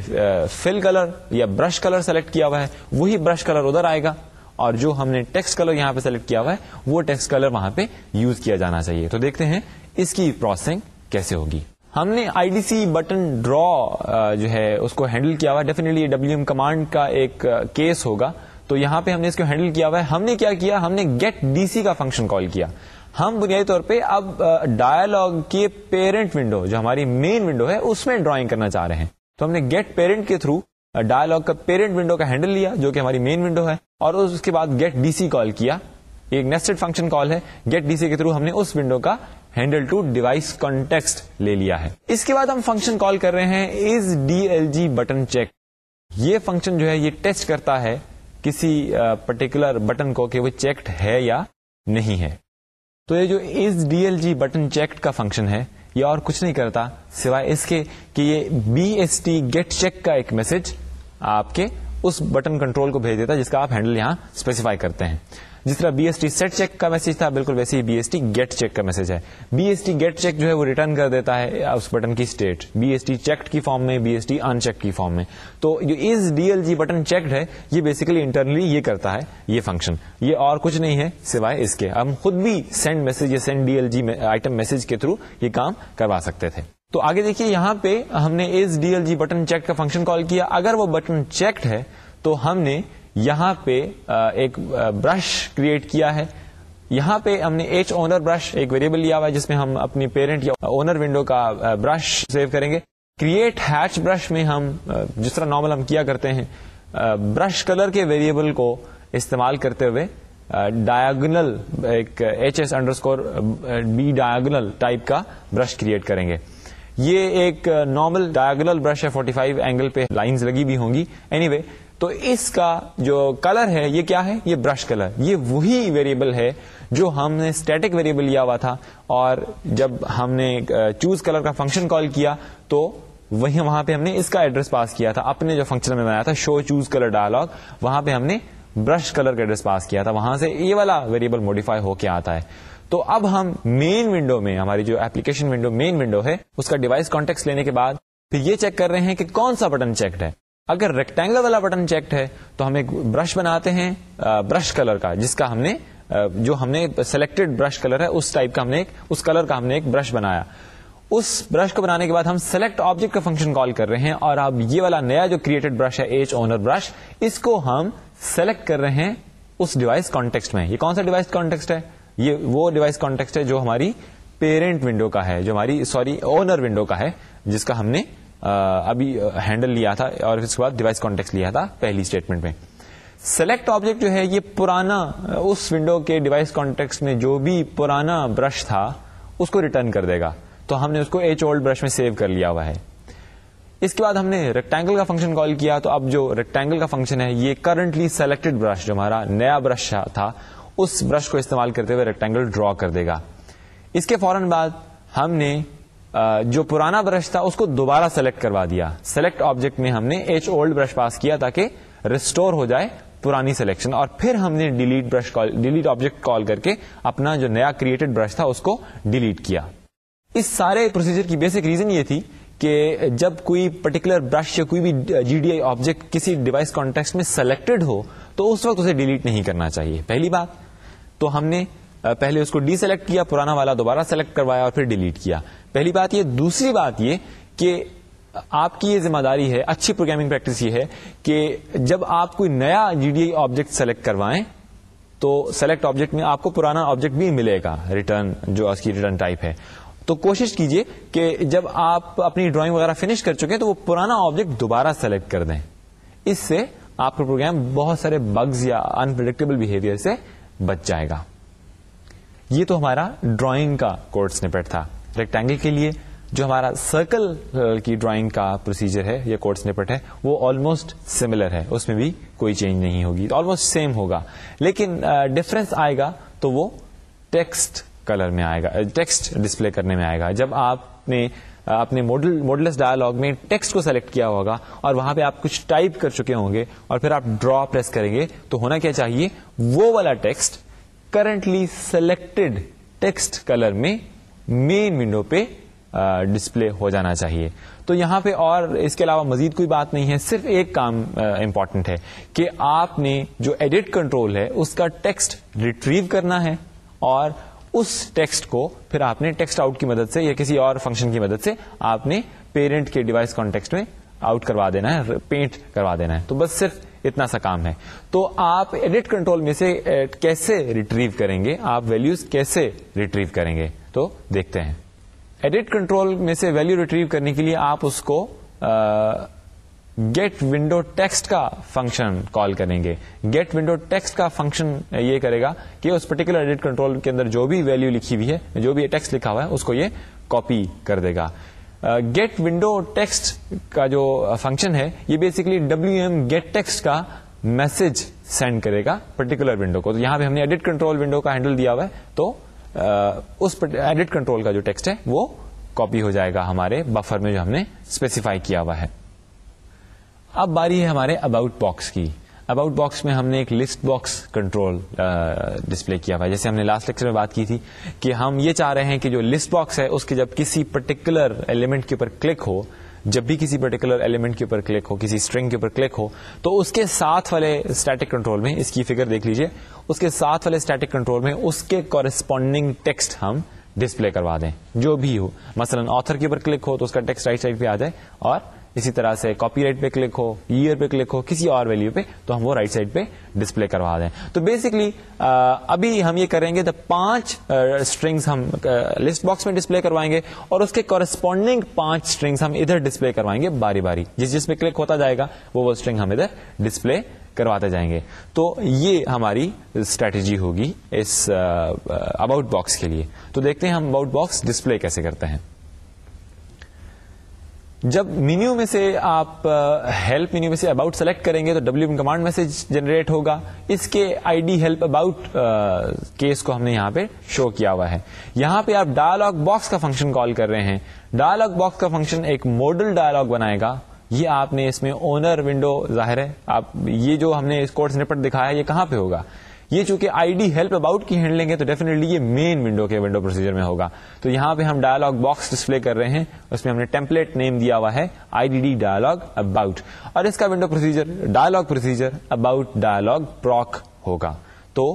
فل کلر یا برش کلر سلیکٹ کیا ہوا ہے وہی برش کلر ادھر آئے گا اور جو ہم نے ٹیکسٹ کلر یہاں پہ سلیکٹ کیا ہوا ہے وہ ٹیکس کلر وہاں پہ یوز کیا جانا چاہیے تو دیکھتے ہیں اس کی پروسیسنگ کیسے ہوگی ہم نے I D C button draw جو ہے اس کو ہینڈل کیا ہوا ڈیفینے ڈبلو ایم کمانڈ کا ایک کیس ہوگا تو یہاں پہ ہم نے اس کو ہینڈل کیا ہوا ہے ہم نے کیا کیا ہم نے گیٹ ڈی سی کا فنکشن کال کیا ہم بنیادی طور پہ اب کے پیرنٹ ونڈو جو ہماری مین ونڈو ہے اس میں ڈرائنگ کرنا چاہ رہے ہیں تو ہم نے گیٹ پیرنٹ کے تھرو کا پیرنٹ ونڈو کا ہینڈل لیا جو کہ ہماری مین ونڈو ہے اور اس کے بعد گیٹ ڈی سی کال کیا ایک نیسٹڈ فنکشن کال ہے گیٹ ڈی سی کے تھرو ہم نے اس ونڈو کا ہینڈل ٹو ڈیوائس کانٹیکس لے لیا ہے اس کے بعد ہم فنکشن کال کر رہے ہیں is D L G button check یہ فنکشن جو ہے یہ ٹیسٹ کرتا ہے کسی پرٹیکولر بٹن کو کہ وہ چیکڈ ہے یا نہیں ہے تو یہ جو اس D L G button checked کا فنکشن ہے یہ اور کچھ نہیں کرتا سوائے اس کے کہ یہ B S T get check کا ایک میسج آپ کے اس بٹن کنٹرول کو بھیج دیتا جس کا آپ ہینڈل یہاں اسپیسیفائی کرتے ہیں جس طرح B S T set check کا میسج تھا بالکل ویسے ہی B S T get check کا میسج ہے B S T get check جو ہے وہ ریٹرن کر دیتا ہے اس بٹن کی کی کی state B B S S T T check form form میں میں ان تو جو is D L G button ہے یہ بیسکلی انٹرنلی یہ کرتا ہے یہ فنکشن یہ اور کچھ نہیں ہے سوائے اس کے ہم خود بھی سینڈ میسج یا send D L G item message کے تھرو یہ کام کروا سکتے تھے تو آگے دیکھیے یہاں پہ ہم نے اس D L G button check کا فنکشن کال کیا اگر وہ بٹن چیکڈ ہے تو ہم نے یہاں پہ ایک برش کریٹ کیا ہے یہاں پہ ہم نے ایچ اونر برش ایک ویریبل لیا ہوا ہے جس میں ہم اپنی پیرنٹ یا اونر ونڈو کا برش سیو کریں گے کریٹ ہیچ برش میں ہم جس طرح نارمل ہم کیا کرتے ہیں برش کلر کے ویریبل کو استعمال کرتے ہوئے ڈایاگنل ایک H S score B diagonal type کا برش کریٹ کریں گے یہ ایک نارمل ڈایاگنل برش ہے 45 فائیو اینگل پہ لائنز لگی بھی ہوں گی اینی وے تو اس کا جو کلر ہے یہ کیا ہے یہ برش کلر یہ وہی ویریبل ہے جو ہم نے اسٹیٹک ویریبل لیا ہوا تھا اور جب ہم نے چوز کلر کا فنکشن کال کیا تو وہی وہاں پہ ہم نے اس کا ایڈریس پاس کیا تھا اپنے جو فنکشن میں بنایا تھا شو چوز کلر ڈائلگ وہاں پہ ہم نے برش کلر کا ایڈریس پاس کیا تھا وہاں سے یہ والا ویریبل موڈیفائی ہو کے آتا ہے تو اب ہم مین ونڈو میں ہماری جو ایپلیکیشن مین ونڈو ہے اس کا ڈیوائس کانٹیکٹ لینے کے بعد پھر یہ چیک کر رہے ہیں کہ کون سا بٹن چیکڈ ہے اگر ریکٹینگل والا بٹن چیکڈ ہے تو ہم ایک برش بناتے ہیں برش کلر کا جس کا ہم نے جو ہم نے سلیکٹڈ برش کلر ہے اس اس اس ٹائپ کا کا کا ہم ہم ہم نے نے ایک ایک کلر برش برش بنایا کو بنانے کے بعد سلیکٹ آبجیکٹ فنکشن کال کر رہے ہیں اور اب یہ والا نیا جو کریٹڈ برش ہے ایچ اونر برش اس کو ہم سلیکٹ کر رہے ہیں اس ڈیوائس کانٹیکس میں یہ کون سا ڈیوائس کانٹیکس یہ وہ ڈیوائس کانٹیکسٹ ہے جو ہماری پیرنٹ ونڈو کا ہے جو ہماری سوری اونر ونڈو کا ہے جس کا ہم نے ابھی ہینڈل لیا تھا اور اس کے بعد ڈیوائس کانٹیکٹ لیا تھا پہلی اسٹیٹمنٹ میں سلیکٹ آبجیکٹ جو ہے یہ پرانا اس ونڈو کے ڈیوائس میں جو بھی پرانا برش تھا اس کو ریٹرن کر دے گا تو ہم نے اس کے بعد ہم نے ریکٹینگل کا فنکشن کال کیا تو اب جو ریکٹینگل کا فنکشن ہے یہ کرنٹلی سلیکٹ برش جو ہمارا نیا برش تھا اس برش کو استعمال کرتے ہوئے ریکٹینگل ڈرا کر دے گا اس کے فوراً بعد ہم نے جو پرانا برش تھا اس کو دوبارہ سلیکٹ کروا دیا سلیکٹ آبجیکٹ میں ہم نے ایچ اولڈ برش پاس کیا تاکہ ریسٹور ہو جائے پرانی سلیکشن اور پھر ہم نے delete brush delete object call کر کے اپنا جو نیا کریٹڈ برش تھا اس کو ڈیلیٹ کیا اس سارے پروسیجر کی بیسک ریزن یہ تھی کہ جب کوئی پرٹیکولر برش یا کوئی بھی جی ڈی آئی آبجیکٹ کسی ڈیوائس کانٹیکس میں سلیکٹڈ ہو تو اس وقت اسے ڈیلیٹ نہیں کرنا چاہیے پہلی بات تو ہم نے پہلے اس کو ڈی سلیکٹ کیا پرانا والا دوبارہ سلیکٹ کروایا اور پھر ڈیلیٹ کیا پہلی بات یہ دوسری بات یہ کہ آپ کی یہ ذمہ داری ہے اچھی پروگرامنگ پریکٹس یہ ہے کہ جب آپ کوئی نیا G D I object select کروائیں تو سلیکٹ آبجیکٹ میں آپ کو پرانا آبجیکٹ بھی ملے گا ریٹرن جو اس کی ریٹرن ٹائپ ہے تو کوشش کیجئے کہ جب آپ اپنی ڈرائنگ وغیرہ فنش کر چکے تو وہ پرانا آبجیکٹ دوبارہ سلیکٹ کر دیں اس سے آپ کا پروگرام بہت سارے بگز یا انپرڈکٹیبل بہیویئر سے بچ جائے گا یہ تو ہمارا ڈرائنگ کا کوٹس نپٹ تھا ریکٹینگل کے لیے جو ہمارا سرکل uh, کی ڈرائنگ کا پروسیجر ہے یا کوڈ نپٹ ہے وہ آلموسٹ سملر ہے اس میں بھی کوئی چینج نہیں ہوگی آلموسٹ سیم ہوگا لیکن ڈفرنس uh, آئے گا تو وہ ٹیکسٹ کلر میں آئے گا ٹیکسٹ uh, ڈسپلے کرنے میں آئے گا جب آپ نے اپنے ماڈلس ڈائلگ میں ٹیکسٹ کو سلیکٹ کیا ہوگا اور وہاں پہ آپ کچھ ٹائپ کر چکے ہوں گے اور پھر آپ ڈرا پریس کریں گے تو ہونا کیا چاہیے وہ والا text currently selected text colour میں مین ونڈو پہ ڈسپلے ہو جانا چاہیے تو یہاں پہ اور اس کے علاوہ مزید کوئی بات نہیں ہے صرف ایک کام امپورٹنٹ ہے کہ آپ نے جو ایڈٹ کنٹرول ہے اس کا ٹیکسٹ ریٹریو کرنا ہے اور اس ٹیکسٹ کو پھر آپ نے ٹیکسٹ آؤٹ کی مدد سے یا کسی اور فنکشن کی مدد سے آپ نے پیرنٹ کے ڈیوائس کانٹیکسٹ میں آؤٹ کروا دینا ہے پینٹ کروا دینا ہے تو بس صرف اتنا سا کام ہے تو آپ ایڈٹ کنٹرول میں سے کیسے ریٹریو کریں گے آپ ویلوز کیسے ریٹریو کریں گے تو دیکھتے ہیں ایڈٹ کنٹرول میں سے ویلو ریٹریو کرنے کے لیے آپ اس کو گیٹ ونڈو ٹیکسٹ کا فنکشن کال کریں گے گیٹ ونڈو ٹیکسٹ کا فنکشن یہ کرے گا کہ اس پرٹیکولر ایڈٹ کنٹرول کے اندر جو بھی ویلو لکھی ہوئی ہے جو بھی ٹیکسٹ لکھا ہوا ہے اس کو یہ کاپی کر دے گا گیٹ ونڈو ٹیکسٹ کا جو فنکشن ہے یہ basically W M get text کا میسج سینڈ کرے گا پرٹیکولر ونڈو کو یہاں پہ ہم نے ایڈٹ کنٹرول ونڈو کا ہینڈل دیا ہوا ہے تو اس ایڈٹ کنٹرول کا جو ٹیکسٹ ہے وہ کاپی ہو جائے گا ہمارے بفر میں جو ہم نے اسپیسیفائی کیا ہوا ہے اب باری ہے ہمارے اباؤٹ باکس کی اباؤٹ باکس میں ہم نے ایک لسٹ باکس کنٹرول ڈسپلے کیا ہوا جیسے ہم نے لاسٹ لیکچر میں بات کی تھی کہ ہم یہ چاہ رہے ہیں کہ جو لسٹ باکس ہے اس کے جب کسی پرٹیکولر ایلیمنٹ کے اوپر کلک ہو جب بھی کسی پرٹیکولر ایلیمنٹ کے اوپر کلک ہو کسی اسٹرنگ کے اوپر کلک ہو تو اس کے ساتھ والے اسٹیٹک کنٹرول میں اس کی فگر دیکھ لیجیے اس کے ساتھ والے اسٹیٹک کنٹرول میں اس کے کورسپونڈنگ ٹیکسٹ ہم ڈسپلے کروا دیں جو بھی ہو مثلاً آتھر کے اوپر کلک ہو تو اس کا ٹیکسٹ رائٹ سائڈ پہ آ جائے اور اسی طرح سے کاپی رائٹ پہ کلک ہو ایئر پہ کلک ہو کسی اور ویلو پہ تو ہم وہ رائٹ سائڈ پہ ڈسپلے کروا دیں تو بیسکلی ابھی ہم یہ کریں گے پانچ اسٹرنگس ہم لسٹ باکس میں ڈسپلے کروائیں گے اور اس کے کورسپونڈنگ پانچ اسٹرنگس ہم ادھر ڈسپلے کروائیں گے باری باری جس جس پہ کلک ہوتا جائے گا وہ اسٹرنگ ہم ادھر ڈسپلے کرواتے جائیں گے تو یہ ہماری اسٹریٹجی ہوگی اس اباؤٹ باکس کے لیے تو دیکھتے ہیں ہم اباؤٹ باکس ڈسپلے کیسے کرتے ہیں جب مینیو میں سے آپ ہیلپ مینیو میں سے اباؤٹ سلیکٹ کریں گے تو ڈبلو کمانڈ میسج جنریٹ ہوگا اس کے I D help about case کو ہم نے یہاں پہ شو کیا ہوا ہے یہاں پہ آپ ڈائلگ باکس کا فنکشن کال کر رہے ہیں ڈائلگ باکس کا فنکشن ایک ماڈل ڈائلگ بنائے گا یہ آپ نے اس میں اونر ونڈو ظاہر ہے آپ یہ جو ہم نے اس کوڈ کو دکھایا یہ کہاں پہ ہوگا یہ چونکہ آئی ڈی ہیلپ اباؤٹ کی لیں ہے تو ڈیفینے میں ہوگا تو یہاں پہ ہم ڈائلگ باکس ڈسپلے کر رہے ہیں اس میں ہم نے ٹیمپلیٹ نیم دیا ہوا ہے I D D dialog about اور اس کا window procedure dialog procedure about dialog proc ہوگا تو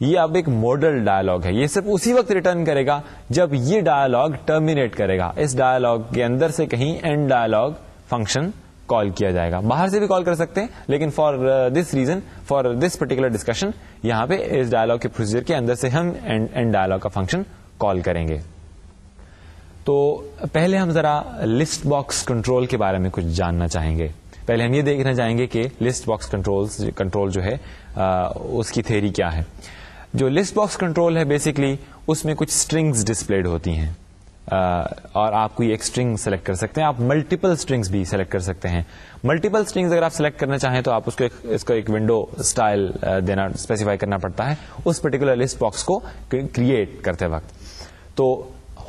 یہ اب ایک ماڈل ڈائلگ ہے یہ صرف اسی وقت ریٹرن کرے گا جب یہ ڈائلگ ٹرمینیٹ کرے گا اس ڈائلگ کے اندر سے کہیں اینڈ ڈائلگ فنکشن کال کیا جائے گا باہر سے بھی کال کر سکتے ہیں لیکن for this reason for this particular discussion یہاں پہ اس ڈائلگ کے پروسیجر کے اندر سے ہم اینڈ ڈائلگ کا فنکشن کال کریں گے تو پہلے ہم ذرا لسٹ باکس کنٹرول کے بارے میں کچھ جاننا چاہیں گے پہلے ہم یہ دیکھنا چاہیں گے کہ لسٹ باکس کنٹرول کنٹرول جو ہے آ, uh, اس کی تھیری کیا ہے جو لسٹ باکس کنٹرول ہے بیسکلی اس میں کچھ اسٹرنگس ڈسپلڈ ہوتی ہیں اور آپ کوئی ایک اسٹرنگ سلیکٹ کر سکتے ہیں آپ ملٹیپل اسٹرنگس بھی سلیکٹ کر سکتے ہیں ملٹیپل اگر آپ سلیکٹ کرنا چاہیں تو آپ اس اس اس کو کو ایک ایک ونڈو اسٹائل دینا اسپیسیفائی کرنا پڑتا ہے پرٹیکولر لسٹ باکس کو کریٹ کرتے وقت تو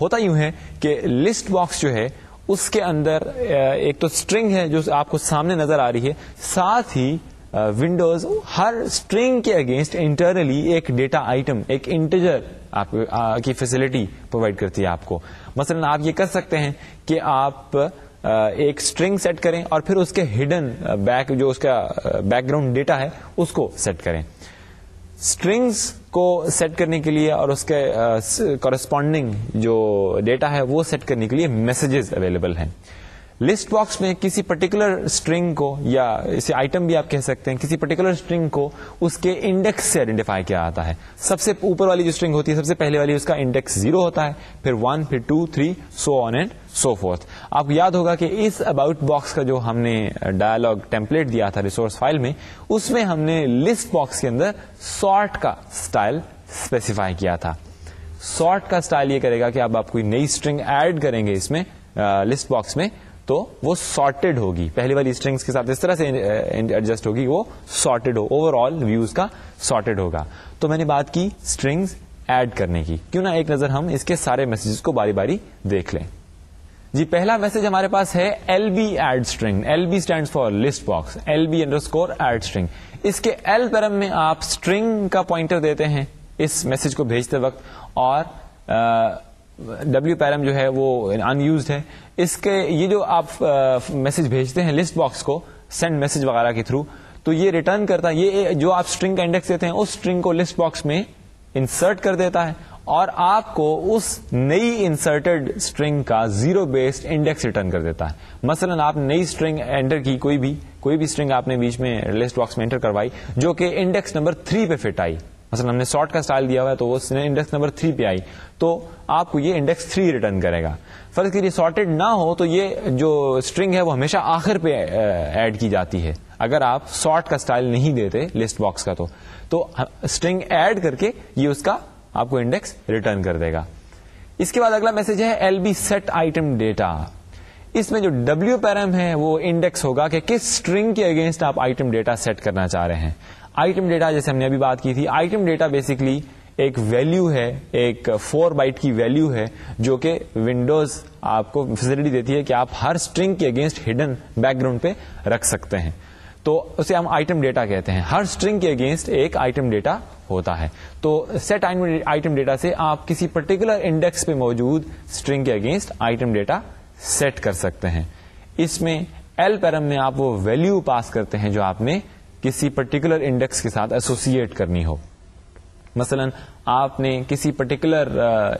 ہوتا یوں ہے کہ لسٹ باکس جو ہے اس کے اندر ایک تو اسٹرنگ ہے جو آپ کو سامنے نظر آ رہی ہے ساتھ ہی ونڈوز ہر اسٹرنگ کے اگینسٹ انٹرنلی ایک ڈیٹا آئٹم ایک انٹیجر آپ کی فیسلٹی پرووائڈ کرتی ہے آپ کو مثلا آپ یہ کر سکتے ہیں کہ آپ ایک اسٹرنگ سیٹ کریں اور پھر اس کے ہڈن بیک جو اس کا بیک گراؤنڈ ڈیٹا ہے اس کو سیٹ کریں اسٹرنگس کو سیٹ کرنے کے لیے اور اس کے کورسپونڈنگ جو ڈیٹا ہے وہ سیٹ کرنے کے لیے میسجز اویلیبل ہیں لسٹ باکس میں کسی پرٹیکولر اسٹرنگ کو یا اسے آئٹم بھی آپ کہہ سکتے ہیں کسی پرٹیکولر اسٹرنگ کو اس کے انڈیکس سے آئیڈینٹیفائی کیا آتا ہے سب سے اوپر والی جو اسٹرنگ ہوتی ہے سب سے پہلے والی اس کا انڈیکس زیرو ہوتا ہے پھر ون پھر two three so on and so forth آپ کو یاد ہوگا کہ اس اباؤٹ باکس کا جو ہم نے ڈائلگ ٹیمپلیٹ دیا تھا ریسورس فائل میں اس میں ہم نے لسٹ باکس کے اندر سارٹ کا اسٹائل اسپیسیفائی کیا تھا سارٹ کا اسٹائل یہ کرے گا کہ اب آپ کوئی نئی اسٹرنگ ایڈ کریں گے اس میں لسٹ باکس میں تو وہ سارٹیڈ ہوگی پہلی والی اسٹرنگس کے ساتھ اس طرح سے ایڈجسٹ ہوگی وہ سارٹیڈ ہو اوور آل ویوز کا سارٹیڈ ہوگا تو میں نے بات کی اسٹرنگس ایڈ کرنے کی کیوں نہ ایک نظر ہم اس کے سارے میسجز کو باری باری دیکھ لیں جی پہلا میسج ہمارے پاس ہے L B add string L B stand for list box L B underscore add string اس کے ایل پیرم میں آپ اسٹرنگ کا پوائنٹر دیتے ہیں اس میسج کو بھیجتے وقت اور آ, ڈبلو پیرم جو ہے وہ ان یوزڈ ہے اس کے یہ جو آپ میسج بھیجتے ہیں لسٹ باکس کو سینڈ میسج وغیرہ کے تھرو تو یہ ریٹرن کرتا ہے یہ جو آپ اسٹرنگ کا انڈیکس دیتے ہیں اس اسٹرنگ کو لسٹ باکس میں انسرٹ کر دیتا ہے اور آپ کو اس نئی انسرٹڈ اسٹرنگ کا زیرو بیسڈ انڈیکس ریٹرن کر دیتا ہے مثلا آپ نئی اسٹرنگ انٹر کی کوئی بھی کوئی بھی اسٹرنگ آپ نے بیچ میں لسٹ باکس میں انٹر کروائی جو کہ انڈیکس نمبر تھری پہ فٹ آئی مثلا ہم نے سارٹ کا سٹائل دیا ہوا ہے تو وہ انڈیکس نمبر 3 پہ آئی تو آپ کو یہ انڈیکس 3 ریٹرن کرے گا فرض کے لیے سارٹیڈ نہ ہو تو یہ جو اسٹرنگ ہے وہ ہمیشہ آخر پہ ایڈ کی جاتی ہے اگر آپ سارٹ کا سٹائل نہیں دیتے لسٹ باکس کا تو تو اسٹرنگ ایڈ کر کے یہ اس کا آپ کو انڈیکس ریٹرن کر دے گا اس کے بعد اگلا میسج ہے L B set item data اس میں جو ڈبلو پیرم ہے وہ انڈیکس ہوگا کہ کس اسٹرنگ کے اگینسٹ آپ آئٹم ڈیٹا سیٹ کرنا چاہ رہے ہیں آئٹم ڈیٹا جیسے ہم نے ابھی بات کی تھی آئٹم ڈیٹا بیسکلی ایک ویلو ہے ایک فور بائٹ کی ویلو ہے جو کہ ونڈوز آپ کو فیسلٹی دیتی ہے کہ آپ ہر اسٹرنگ کے اگینسٹ ہڈن بیک گراؤنڈ پہ رکھ سکتے ہیں تو اسے ہم آئٹم ڈیٹا کہتے ہیں ہر اسٹرنگ کے اگینسٹ ایک آئٹم ڈیٹا ہوتا ہے تو سیٹ آئٹم ڈیٹا سے آپ کسی پرٹیکولر انڈیکس پہ موجود اسٹرنگ کے اگینسٹ آئٹم ڈیٹا سیٹ کر سکتے ہیں اس میں ایل پیرم میں آپ وہ ویلو پاس کرتے ہیں جو آپ نے کسی پرٹیکولر انڈیکس کے ساتھ ایسوسیٹ کرنی ہو مثلا آپ نے کسی پرٹیکولر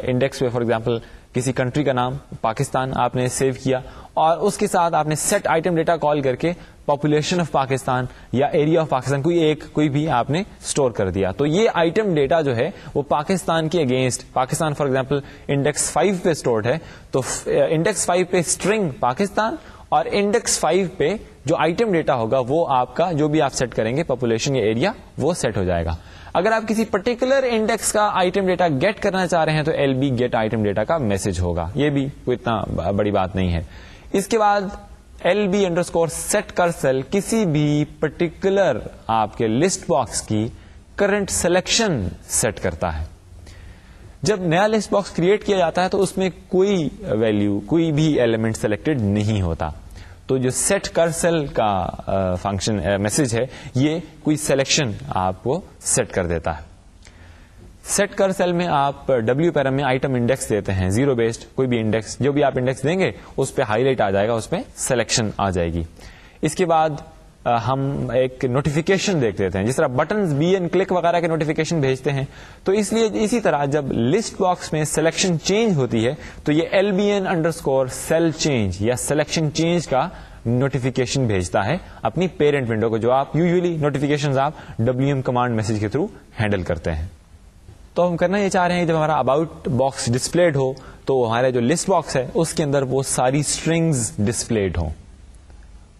انڈیکس پہ فار ایگزامپل کسی کنٹری کا نام پاکستان آپ نے سیو کیا اور اس کے ساتھ آپ نے سیٹ آئٹم ڈیٹا کال کر کے پاپولیشن آف پاکستان یا ایریا آف پاکستان کوئی ایک کوئی بھی آپ نے اسٹور کر دیا تو یہ آئٹم ڈیٹا جو ہے وہ پاکستان کے against Pakistan for example index 5 پہ اسٹورڈ ہے تو انڈیکس 5 پہ اسٹرنگ پاکستان اور انڈیکس فائیو پہ جو آئٹم ڈیٹا ہوگا وہ آپ کا جو بھی آپ سیٹ کریں گے پاپولیشن یا ایریا وہ سیٹ ہو جائے گا اگر آپ کسی پرٹیکولر انڈیکس کا آئٹم ڈیٹا گیٹ کرنا چاہ رہے ہیں تو L B get item data کا میسج ہوگا یہ بھی کوئی اتنا بڑی بات نہیں ہے اس کے بعد L B underscore set cur sel کسی بھی پرٹیکولر آپ کے لسٹ باکس کی کرنٹ سلیکشن سیٹ کرتا ہے جب نیا لسٹ باکس کریٹ کیا جاتا ہے تو اس میں کوئی ویلو کوئی بھی ایلیمنٹ سلیکٹڈ نہیں ہوتا تو جو سیٹ کر سیل کا فنکشن میسج ہے یہ کوئی سلیکشن آپ کو سیٹ کر دیتا ہے سیٹ کر سیل میں آپ ڈبلو پیرم میں آئٹم انڈیکس دیتے ہیں زیرو بیسڈ کوئی بھی انڈیکس جو بھی آپ انڈیکس دیں گے اس پہ ہائی لائٹ آ جائے گا اس پہ سلیکشن آ جائے گی اس کے بعد ہم ایک نوٹیفکیشن لیتے ہیں جس طرح بٹنز بی این کلک وغیرہ کے نوٹیفیکیشن بھیجتے ہیں تو اس لیے اسی طرح جب لسٹ باکس میں سلیکشن چینج ہوتی ہے تو یہ L B N underscore sel change یا سلیکشن چینج کا نوٹیفکیشن بھیجتا ہے اپنی پیرنٹ ونڈو کو جو آپ یوزلی نوٹیفکیشن آپ ڈبلو ایم کمانڈ میسج کے تھرو ہینڈل کرتے ہیں تو ہم کرنا یہ چاہ رہے ہیں جب ہمارا اباؤٹ باکس ڈسپلیڈ ہو تو ہمارے جو لسٹ باکس ہے اس کے اندر وہ ساری اسٹرنگ ڈسپلیڈ ہوں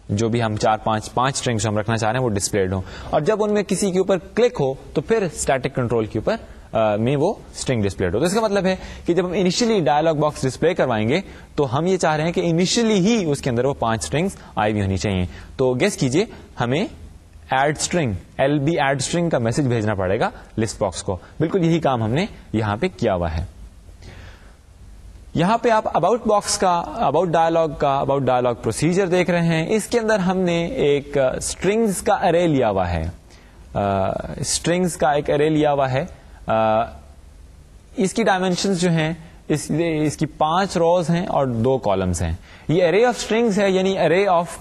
جو بھی ہم چار پانچ پانچ اسٹرنگ ہم رکھنا چاہ رہے ہیں وہ ڈسپلڈ ہوں اور جب ان میں کسی کے اوپر کلک ہو تو پھر اسٹیٹک کنٹرول کے اوپر میں وہ اسٹرنگ ڈسپلڈ ہو تو اس کا مطلب ہے کہ جب ہم انیشلی ڈائلگ باکس ڈسپلے کروائیں گے تو ہم یہ چاہ رہے ہیں کہ انیشلی ہی اس کے اندر وہ پانچ اسٹرنگس آئی بھی ہونی چاہیے تو گیس کیجیے ہمیں add string L B add string کا میسج بھیجنا پڑے گا لسٹ باکس کو بالکل یہی کام ہم نے یہاں پہ کیا ہوا ہے یہاں پہ آپ اباؤٹ باکس کا اباؤٹ ڈائلگ کا اباؤٹ ڈائلگ پروسیجر دیکھ رہے ہیں اس کے اندر ہم نے ایک اسٹرنگس کا ارے لیا ہوا ہے اسٹرنگس کا ایک ارے لیا ہوا ہے اس کی ڈائمینشنس جو ہیں اس کی پانچ روز ہیں اور دو کالمس ہیں یہ ارے آف اسٹرنگس ہے یعنی ارے آف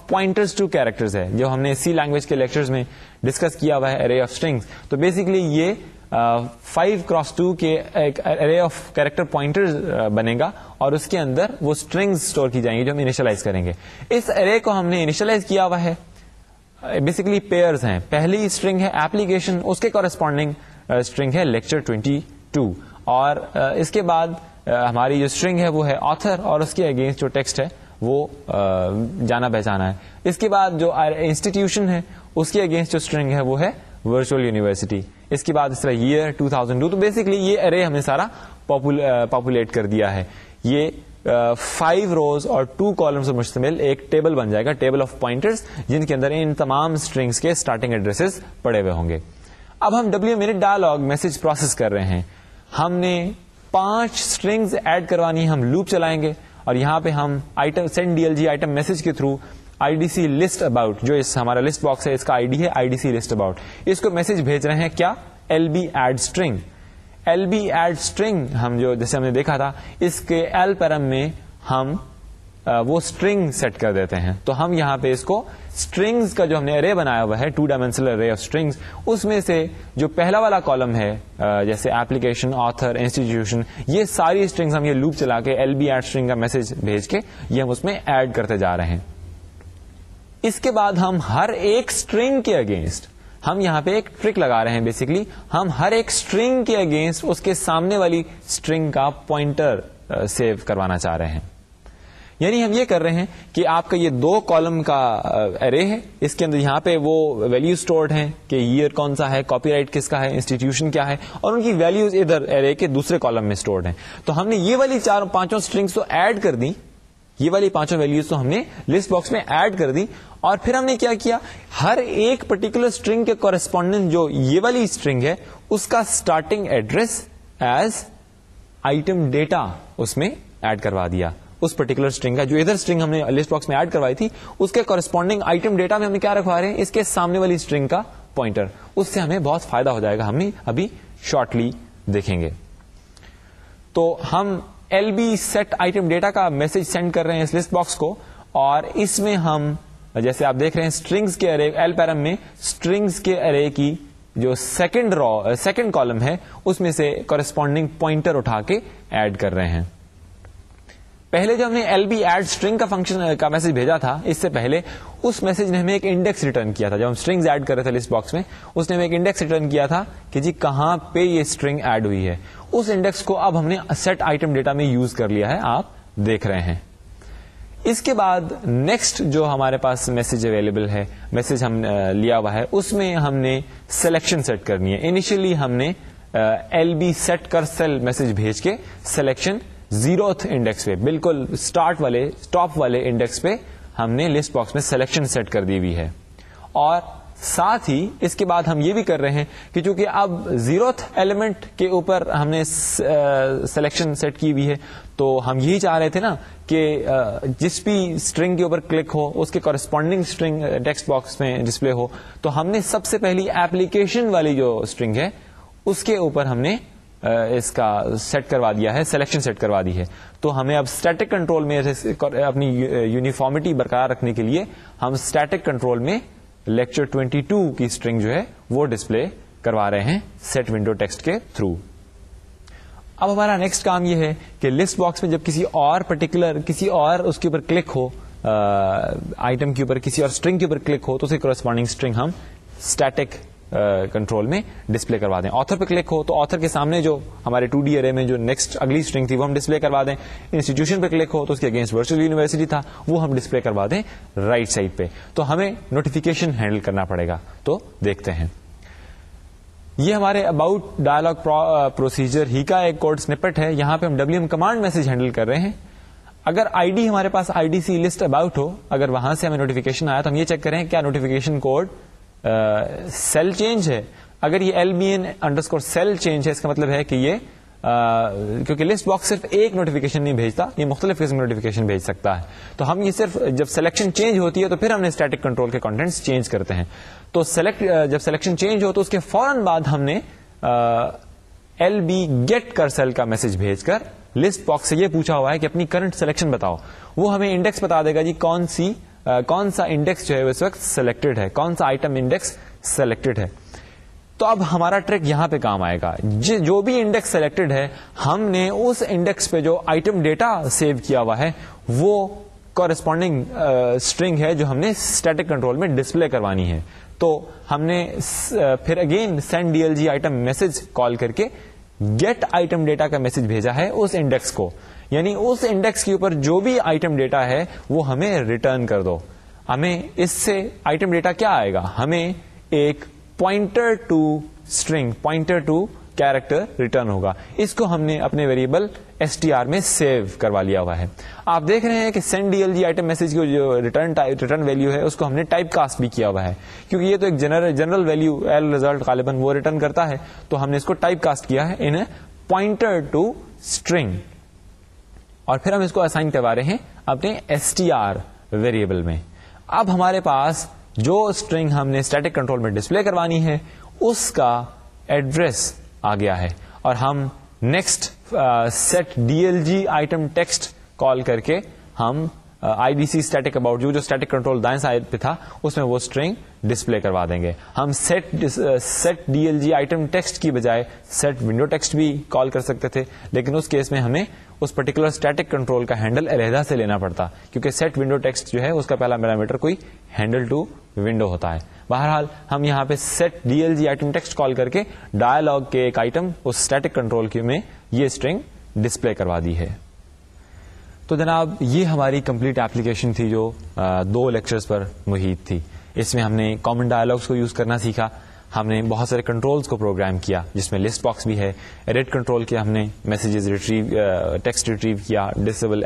ٹو کیریکٹرز ہے جو ہم نے سی لینگویج کے لیکچرز میں ڈسکس کیا ہوا ہے ارے آف اسٹرنگس تو بیسکلی یہ فائیو کراس ٹو کے ایک ارے آف کیریکٹر پوائنٹر بنے گا اور اس کے اندر وہ اسٹرنگ اسٹور کی جائیں گی جو ہم انیشلائز کریں گے اس ارے کو ہم نے انیشلائز کیا ہوا ہے بیسکلی پیئرز ہیں پہلی اسٹرنگ ہے ایپلیکیشن اس کے کورسپونڈنگ اسٹرنگ ہے لیکچر ٹوینٹی ٹو اور اس کے بعد ہماری جو اسٹرنگ ہے وہ ہے آتھر اور اس کے اگینسٹ جو ٹیکسٹ ہے وہ جانا پہچانا ہے اس کے بعد جو انسٹیٹیوشن ہے اس کے اگینسٹ جو اسٹرنگ ہے وہ ہے ورچوئل یونیورسٹی اس کے بعد اس طرح ایئر ٹو تھاؤزینڈ ٹو تو بیسکلی یہ ارے ہم نے سارا پاپولیٹ کر دیا ہے یہ فائیو روز اور ٹو کالمس پر مشتمل ایک ٹیبل بن جائے گا ٹیبل آف پوائنٹرس جن کے اندر ان تمام اسٹرنگس کے اسٹارٹنگ ایڈریسز پڑے ہوئے ہوں گے اب ہم W init dialog message process کر رہے ہیں ہم نے پانچ اسٹرنگز ایڈ کروانی ہم لوپ چلائیں گے اور یہاں پہ ہم item send D L G item message کے through I D C list about جو اس ہمارا لسٹ باکس ہے اس کا آئی ڈی ہے I D C list about اس کو میسج بھیج رہے ہیں کیا L B add string L B add string ہم جو جیسے ہم نے دیکھا تھا اس کے ایل پیرم میں ہم وہ اسٹرنگ سیٹ کر دیتے ہیں تو ہم یہاں پہ اس کو اسٹرنگس کا جو ہم نے ارے بنایا ہوا ہے two dimensional array of strings اس میں سے جو پہلا والا کالم ہے جیسے ایپلیکیشن آتھر انسٹیٹیوشن یہ ساری اسٹرنگس ہم یہ لوپ چلا کے ایل بی ایڈ اسٹرنگ کا میسج بھیج کے یہ ہم اس میں ایڈ کرتے جا رہے ہیں اس کے بعد ہم ہر ایک اسٹرنگ کے اگینسٹ ہم یہاں پہ ایک ٹرک لگا رہے ہیں بیسکلی ہم ہر ایک اسٹرنگ کے اگینسٹ اس کے سامنے والی اسٹرنگ کا پوائنٹر سیو uh, کروانا چاہ رہے ہیں یعنی ہم یہ کر رہے ہیں کہ آپ کا یہ دو کالم کا ارے uh, ہے اس کے اندر یہاں پہ وہ ویلو اسٹورڈ ہیں کہ یہ کون سا ہے کاپی رائٹ کس کا ہے انسٹیٹیوشن کیا ہے اور ان کی ویلیوز ادھر ارے کے دوسرے کالم میں اسٹورڈ ہیں تو ہم نے یہ والی چار پانچوں تو ایڈ کر دی یہ والی پانچوں ویلیوز تو ہم نے لسٹ باکس میں ایڈ کر دی اور پھر ہم نے کیا کیا ہر ایک پرٹیکولر اسٹرنگ کے کورسپونڈنٹ جو یہ والی اسٹرنگ ہے اس کا starting address as item data اس میں ایڈ کروا دیا اس پرٹیکولر اسٹرنگ کا جو ادھر اسٹرنگ ہم نے لسٹ باکس میں ایڈ کروائی تھی اس کے کورسپونڈنگ آئٹم ڈیٹا میں ہم نے کیا رکھوا رہے ہیں اس کے سامنے والی اسٹرنگ کا پوائنٹر اس سے ہمیں بہت فائدہ ہو جائے گا ہم ابھی شارٹلی دیکھیں گے تو ہم L B set item data کا میسج سینڈ کر رہے ہیں اس لسٹ باکس کو اور اس میں ہم جیسے آپ دیکھ رہے ہیں اسٹرنگس کے ارے ایل پیرم میں اسٹرنگس کے ارے کی جو سیکنڈ را سیکنڈ کالم ہے اس میں سے کورسپونڈنگ پوائنٹر اٹھا کے ایڈ کر رہے ہیں پہلے جو ہم نے ایل بی ایڈ اسٹرنگ کا فنکشن uh, کا میسج بھیجا تھا اس سے پہلے اس میسج نے ہمیں ایک انڈیکس ریٹرن کیا تھا جب ہم اسٹرنگ ایڈ کر رہے تھے لسٹ باکس میں اس نے ہمیں ایک انڈیکس ریٹرن کیا تھا کہ جی کہاں پہ یہ اسٹرنگ ایڈ ہوئی ہے اس انڈیکس کو اب ہم نے سیٹ آئٹم ڈیٹا میں یوز کر لیا ہے آپ دیکھ رہے ہیں اس کے بعد نیکسٹ جو ہمارے پاس میسج اویلیبل ہے میسج ہم لیا ہوا ہے اس میں ہم نے سلیکشن سیٹ کرنی ہے انیشلی ہم نے L B set cur sel message بھیج کے سلیکشن زیرو انڈیکس پہ بالکل اسٹارٹ والے ٹاپ والے انڈیکس پہ ہم نے لسٹ باکس میں سلیکشن سیٹ کر دی ہوئی ہے اور ساتھ ہی اس کے بعد ہم یہ بھی کر رہے ہیں کہ چونکہ اب زیرو ایلیمنٹ کے اوپر ہم نے سلیکشن سیٹ کی بھی ہے تو ہم یہی چاہ رہے تھے نا کہ جس بھی اسٹرنگ کے اوپر کلک ہو اس کے کورسپونڈنگ ڈیکس باکس میں ڈسپلے ہو تو ہم نے سب سے پہلی ایپلیکیشن والی جو اسٹرنگ ہے اس کے اوپر ہم نے اس کا سیٹ کروا دیا ہے سلیکشن سیٹ کروا دی ہے تو ہمیں اب اسٹیٹک کنٹرول میں اپنی یونیفارمٹی برقرار رکھنے کے لیے ہم اسٹیٹک کنٹرول میں لیکچر 22 کی اسٹرنگ جو ہے وہ ڈسپلے کروا رہے ہیں سیٹ ونڈو ٹیکسٹ کے تھرو اب ہمارا نیکسٹ کام یہ ہے کہ لسٹ باکس میں جب کسی اور پرٹیکولر کسی اور اس کے اوپر کلک ہو آئٹم کے اوپر کسی اور اسٹرنگ کے اوپر کلک ہو تو اسے کورسپونڈنگ اسٹرنگ ہم اسٹیٹک کنٹرول میں ڈسپلے کروا دیں آتھر پہ کلک ہو تو آتھر کے سامنے جو ہمارے ٹو ڈی ارے اگلی اسٹرنگ تھی وہ ہم ڈسپلے کروا دیں انسٹیٹیوشن پہ کلک ہو تو اس کے اگینسٹ ورچوئل یونیورسٹی تھا وہ ہم ڈسپلے کروا دیں رائٹ right سائڈ پہ تو ہمیں نوٹیفیکیشن ہینڈل کرنا پڑے گا تو دیکھتے ہیں یہ ہمارے اباؤٹ ڈائلگ پروسیجر ہی کا ایک کوڈ سنپٹ ہے یہاں پہ ہم W M command message handle کر رہے ہیں اگر آئی ڈی ہمارے پاس I D C list about ہو اگر وہاں سے ہمیں نوٹیفکیشن آیا تو ہم یہ چیک کریں کیا نوٹیفیکیشن کوڈ سیل چینج ہے اگر یہ L B N score sel change ہے اس کا مطلب ہے کہ یہ کیونکہ لسٹ باکس صرف ایک نوٹیفکیشن نہیں بھیجتا یہ مختلف قسم نوٹیفکیشن بھیج سکتا ہے تو ہم یہ صرف جب سلیکشن چینج ہوتی ہے تو پھر ہم نے اسٹیٹک کنٹرول کے کانٹینٹس چینج کرتے ہیں تو سلیکٹ جب سلیکشن چینج ہو تو اس کے فوراً بعد ہم نے L B get cur sel کا میسج بھیج کر لسٹ باکس سے یہ پوچھا ہوا ہے کہ اپنی کرنٹ سلیکشن بتاؤ وہ ہمیں انڈیکس بتا دے گا جی کون سی کون سا انڈیکس جو ہے اس وقت سلیکٹڈ ہے کون سا آئٹم انڈیکس سلیکٹڈ ہے تو اب ہمارا ٹریک یہاں پہ کام آئے گا جی، جو بھی انڈیکس سلیکٹڈ ہے ہم نے اس انڈیکس پہ جو آئٹم ڈیٹا سیو کیا ہوا ہے وہ کورسپونڈنگ اسٹرنگ ہے جو ہم نے اسٹیٹک کنٹرول میں ڈسپلے کروانی ہے تو ہم نے پھر again send D L G item message call کر کے گیٹ آئٹم ڈیٹا کا میسج بھیجا ہے اس انڈیکس کو یعنی اس انڈیکس کے اوپر جو بھی آئٹم ڈیٹا ہے وہ ہمیں ریٹرن کر دو ہمیں اس سے آئٹم ڈیٹا کیا آئے گا ہمیں ایک pointer pointer to to string character return ہوگا اس کو ہم نے اپنے ویریبل ایس ٹی آر میں سیو کروا لیا ہوا ہے آپ دیکھ رہے ہیں کہ send D L G item message کی جو ریٹرن ویلو ہے اس کو ہم نے ٹائپ کاسٹ بھی کیا ہوا ہے کیونکہ یہ تو ایک جنرل ویلو ایل ریزلٹ غالباً وہ ریٹرن کرتا ہے تو ہم نے اس کو ٹائپ کاسٹ کیا ہے ان پوائنٹر ٹو اسٹرنگ اور پھر ہم اس کو اسائن کروا رہے ہیں اپنے ایس ٹی آر ویریبل میں اب ہمارے پاس جو اسٹرنگ ہم نے اسٹیٹک کنٹرول میں ڈسپلے کروانی ہے اس کا ایڈریس آ گیا ہے اور ہم next set D L G item text call کر کے ہم I D C static about you جو اسٹیٹک کنٹرول دائیں سائڈ پہ تھا اس میں وہ اسٹرنگ ڈسپلے کروا دیں گے ہم set set D L G item text کی بجائے سیٹ ونڈو ٹیکسٹ بھی کال کر سکتے تھے لیکن اس کیس میں ہمیں اس پرٹیکولر اسٹیٹک کنٹرول کا ہینڈل علیحدہ سے لینا پڑتا کیونکہ سیٹ ونڈو ٹیکسٹ جو ہے اس کا پہلا پیرامیٹر کوئی ہینڈل ٹو ونڈو ہوتا ہے بہرحال ہم یہاں پہ set D L G item text call کر کے ڈائلگ کے ایک آئٹم اس اسٹیٹک کنٹرول کی میں یہ اسٹرنگ ڈسپلے کروا دی ہے تو جناب یہ ہماری کمپلیٹ اپلیکیشن تھی جو دو لیکچرز پر محیط تھی اس میں ہم نے کامن ڈائلگس کو یوز کرنا سیکھا ہم نے بہت سارے کنٹرولز کو پروگرام کیا جس میں لسٹ باکس بھی ہے ایڈٹ کنٹرول کیا ہم نے میسیجز ریٹریو ٹیکسٹ ریٹریو کیا ڈسبل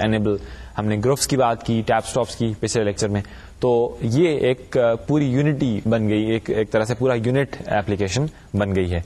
ہم نے گروپس کی بات کی ٹیپ سٹاپس کی پچھلے لیکچر میں تو یہ ایک پوری یونٹی بن گئی ایک ایک طرح سے پورا یونٹ اپلیکیشن بن گئی ہے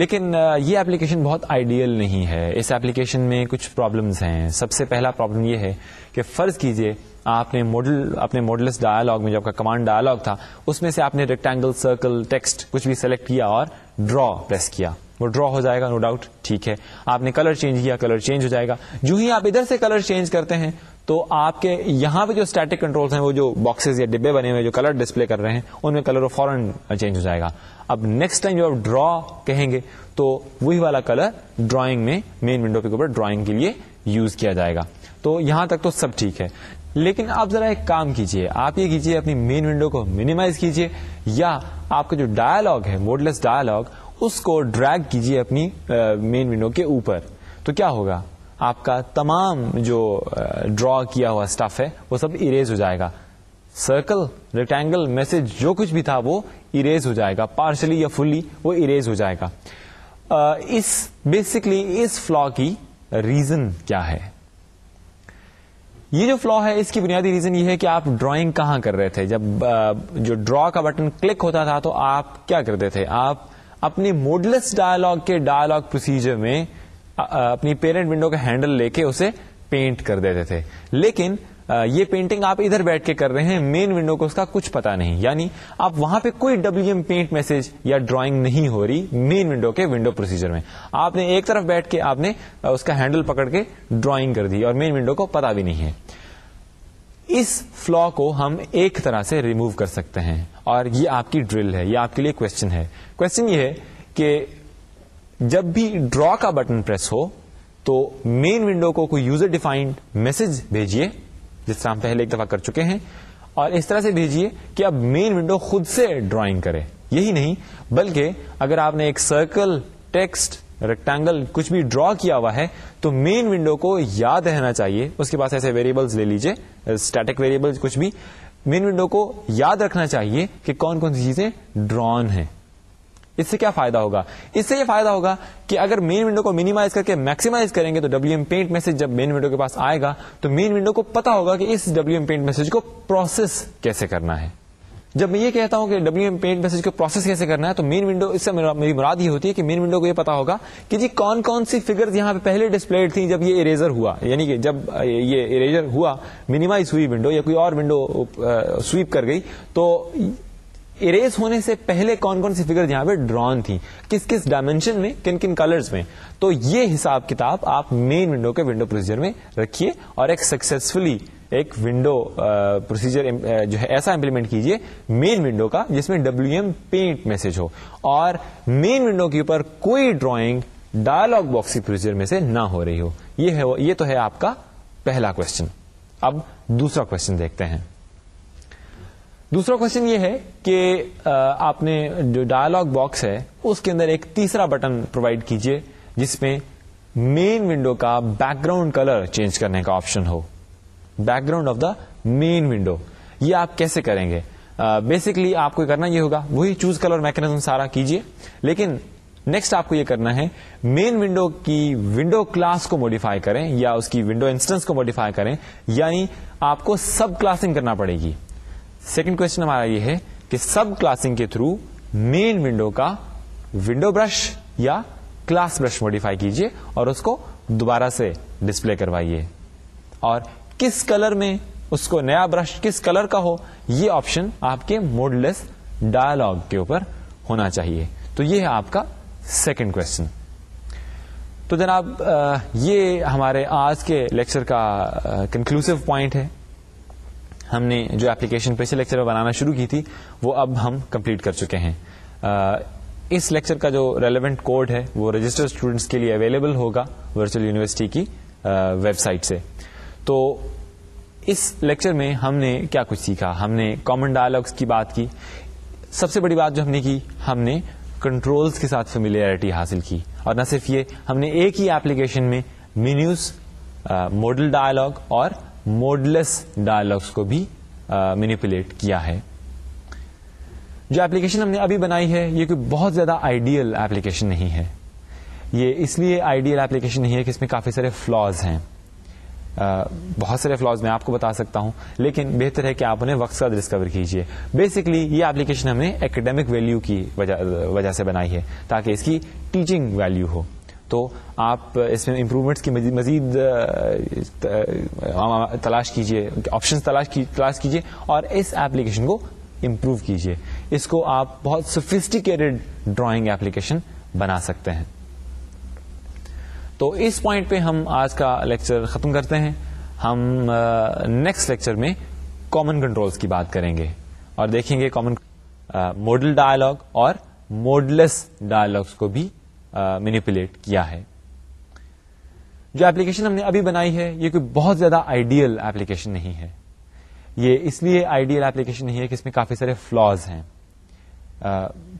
لیکن یہ ایپلیکیشن بہت آئیڈیل نہیں ہے اس ایپلیکیشن میں کچھ پرابلمس ہیں سب سے پہلا پرابلم یہ ہے کہ فرض کیجئے آپ نے ماڈل اپنے ماڈلس ڈائلگ میں جو آپ کا کمانڈ ڈائلگ تھا اس میں سے آپ نے ریکٹینگل سرکل ٹیکسٹ کچھ بھی سلیکٹ کیا اور ڈرا پریس کیا وہ ڈرا ہو جائے گا نو ڈاؤٹ ٹھیک ہے آپ نے کلر چینج کیا کلر چینج ہو جائے گا جو ہی آپ ادھر سے کلر چینج کرتے ہیں تو آپ کے یہاں پہ جو اسٹیٹک کنٹرولس ہیں وہ جو باکسز یا ڈبے بنے ہوئے جو کلر ڈسپلے کر رہے ہیں ان میں کلر فورن چینج ہو جائے گا اب نیکسٹ ٹائم جو آپ ڈرا کہیں گے تو وہی والا کلر ڈرائنگ میں مین ونڈو کے اوپر ڈرائنگ کے لیے یوز کیا جائے گا تو یہاں تک تو سب ٹھیک ہے لیکن آپ ذرا ایک کام کیجئے آپ یہ کیجئے اپنی مین ونڈو کو مینیمائز کیجئے یا آپ کا جو ڈائلگ ہے موڈلیس لیس اس کو ڈرگ کیجئے اپنی مین ونڈو کے اوپر تو کیا ہوگا آپ کا تمام جو ڈرا کیا ہوا اسٹف ہے وہ سب اریز ہو جائے گا سرکل ریکٹینگل میسج جو کچھ بھی تھا وہ اریز ہو جائے گا پارشلی یا فلی وہ اریز ہو جائے گا اس اس بیسکلی فلا کی ریزن کیا ہے یہ جو فلا ہے اس کی بنیادی ریزن یہ ہے کہ آپ ڈرائنگ کہاں کر رہے تھے جب جو ڈرا کا بٹن کلک ہوتا تھا تو آپ کیا کرتے تھے آپ اپنے موڈلس ڈائلگ کے ڈائلگ پروسیجر میں اپنی پیرنٹ ونڈو کا ہینڈل لے کے اسے پینٹ کر دیتے تھے لیکن یہ پینٹنگ آپ ادھر بیٹھ کے کر رہے ہیں مین ونڈو کو اس کا کچھ پتا نہیں یعنی آپ وہاں پہ کوئی ڈبلو پینٹ میسج یا ڈرائنگ نہیں ہو رہی مین ونڈو کے ونڈو پروسیجر میں آپ نے ایک طرف بیٹھ کے آپ نے اس کا ہینڈل پکڑ کے ڈرائنگ کر دی اور مین ونڈو کو پتا بھی نہیں ہے اس فلو کو ہم ایک طرح سے ریمو کر سکتے ہیں اور یہ آپ کی ڈرل ہے یہ آپ کے لیے کوشچن ہے کوشچن یہ ہے کہ جب بھی ڈرا کا بٹن پریس ہو تو مین ونڈو کو کوئی یوزر ڈیفائنڈ میسج بھیجیے جس طرح ہم پہلے ایک دفعہ کر چکے ہیں اور اس طرح سے بھیجیے کہ اب مین ونڈو خود سے ڈرائنگ کرے یہی نہیں بلکہ اگر آپ نے ایک سرکل ٹیکسٹ ریکٹینگل کچھ بھی ڈرا کیا ہوا ہے تو مین ونڈو کو یاد رہنا چاہیے اس کے پاس ایسے ویریبلس لے لیجیے اسٹیٹک ویریبل کچھ بھی مین ونڈو کو یاد رکھنا چاہیے کہ کون کون سی چیزیں ڈرون ہیں اس سے کیا فائدہ ہوگا اس سے یہ فائدہ ہوگا کہ اگر مین ونڈو کو مینیمائز کر کے میکسیمائز کریں گے تو ڈبلو ایم پینٹ میسج جب مین ونڈو کے پاس آئے گا تو مین ونڈو کو پتا ہوگا کہ اس ڈبلو ایم پینٹ میسج کو پروسیس کیسے کرنا ہے جب میں یہ کہتا ہوں کہ ڈبلو ایم پینٹ میسج کو پروسیس کیسے کرنا ہے تو مین ونڈو اس سے میری مراد یہ ہوتی ہے کہ مین ونڈو کو یہ پتا ہوگا کہ جی کون کون سی یہاں پہ پہلے ڈسپلے تھی جب یہ اریزر ہوا یعنی کہ جب یہ اریزر ہوا مینیمائز ہوئی ونڈو یا کوئی اور ونڈو سویپ کر گئی تو اریز ہونے سے پہلے کون کون سی فگر یہاں پہ ڈران تھی کس کس ڈائمینشن میں کن کن میں تو یہ حساب کتاب آپ مین ونڈو کے ونڈو پروسیجر میں رکھیے اور ایک ایک ونڈو پروسیجر جو ہے ایسا امپلیمنٹ کیجیے مین ونڈو کا جس میں ڈبلو ایم پینٹ میسج ہو اور مین ونڈو کے اوپر کوئی ڈرائنگ ڈائلگ باکس پروسیجر میں سے نہ ہو رہی ہو یہ تو ہے آپ کا پہلا کوشچن اب دوسرا کوشچن دیکھتے ہیں دوسرا کوشچن یہ ہے کہ آپ نے جو ڈائلگ باکس ہے اس کے اندر ایک تیسرا بٹن پرووائڈ کیجیے جس میں مین ونڈو کا بیک گراؤنڈ کلر چینج کرنے کا option who background of the main window یہ آپ کیسے کریں گے بیسکلی آپ کو کرنا یہ ہوگا وہی چوز کلر میکنیزم سارا کیجیے لیکن نیکسٹ آپ کو یہ کرنا ہے مین ونڈو کی ونڈو کلاس کو موڈیفائی کریں یا اس کی ونڈو انسٹنس کو موڈیفائی کریں یعنی آپ کو سب کلاسنگ کرنا پڑے گی سیکنڈ کوشچن ہمارا یہ ہے کہ سب کلاسنگ کے تھرو مین ونڈو کا ونڈو برش یا کلاس برش موڈیفائی کیجیے اور اس کو دوبارہ سے ڈسپلے کروائیے اور کس کلر میں اس کو نیا برش کس کلر کا ہو یہ آپشن آپ کے موڈ لیس ڈائلگ کے اوپر ہونا چاہیے تو یہ ہے آپ کا سیکنڈ کوشچن تو جناب یہ ہمارے آج کے لیکچر کا کنکلوسو پوائنٹ ہے ہم نے جو اپلیکیشن پچھلے لیکچر میں بنانا شروع کی تھی وہ اب ہم کمپلیٹ کر چکے ہیں اس لیکچر کا جو ریلیونٹ کوڈ ہے وہ رجسٹر اسٹوڈنٹس کے لیے اویلیبل ہوگا ورچوئل یونیورسٹی کی ویب سائٹ سے تو اس لیکچر میں ہم نے کیا کچھ سیکھا ہم نے کامن ڈائلگس کی بات کی سب سے بڑی بات جو ہم نے کی ہم نے کنٹرولز کے ساتھ فیملیئرٹی حاصل کی اور نہ صرف یہ ہم نے ایک ہی ایپلیکیشن میں مینیوز ماڈل ڈائلگ اور موڈلس ڈائلگس کو بھی مینیپولیٹ کیا ہے جو ایپلیکیشن ہم نے ابھی بنائی ہے یہ کوئی بہت زیادہ آئیڈیل ایپلیکیشن نہیں ہے یہ اس لیے آئیڈیل ایپلیکیشن نہیں ہے کہ اس میں کافی سارے فلاز ہیں بہت سارے فلاز میں آپ کو بتا سکتا ہوں لیکن بہتر ہے کہ آپ انہیں وقت ڈسکور کیجیے بیسکلی یہ ایپلیکیشن ہم نے اکیڈیمک ویلو کی وجہ سے بنائی ہے تاکہ اس کی ٹیچنگ ویلو ہو تو آپ اس میں امپروومنٹس کی مزید تلاش کیجیے آپشن تلاش تلاش کیجیے اور اس ایپلیکیشن کو امپروو کیجیے اس کو آپ بہت سوفیسٹیکیٹ ڈرائنگ ایپلیکیشن بنا سکتے ہیں تو اس پوائنٹ پہ ہم آج کا لیکچر ختم کرتے ہیں ہم نیکسٹ لیکچر میں کامن کنٹرولز کی بات کریں گے اور دیکھیں گے کامن موڈل ڈائلگ اور موڈلس ڈائلگس کو بھی uh, کیا ہے جو ایپلیکیشن ہم نے ابھی بنائی ہے یہ کوئی بہت زیادہ آئیڈیل ایپلیکیشن نہیں ہے یہ اس لیے آئیڈیل ایپلیکیشن نہیں ہے کہ اس میں کافی سارے فلاز ہیں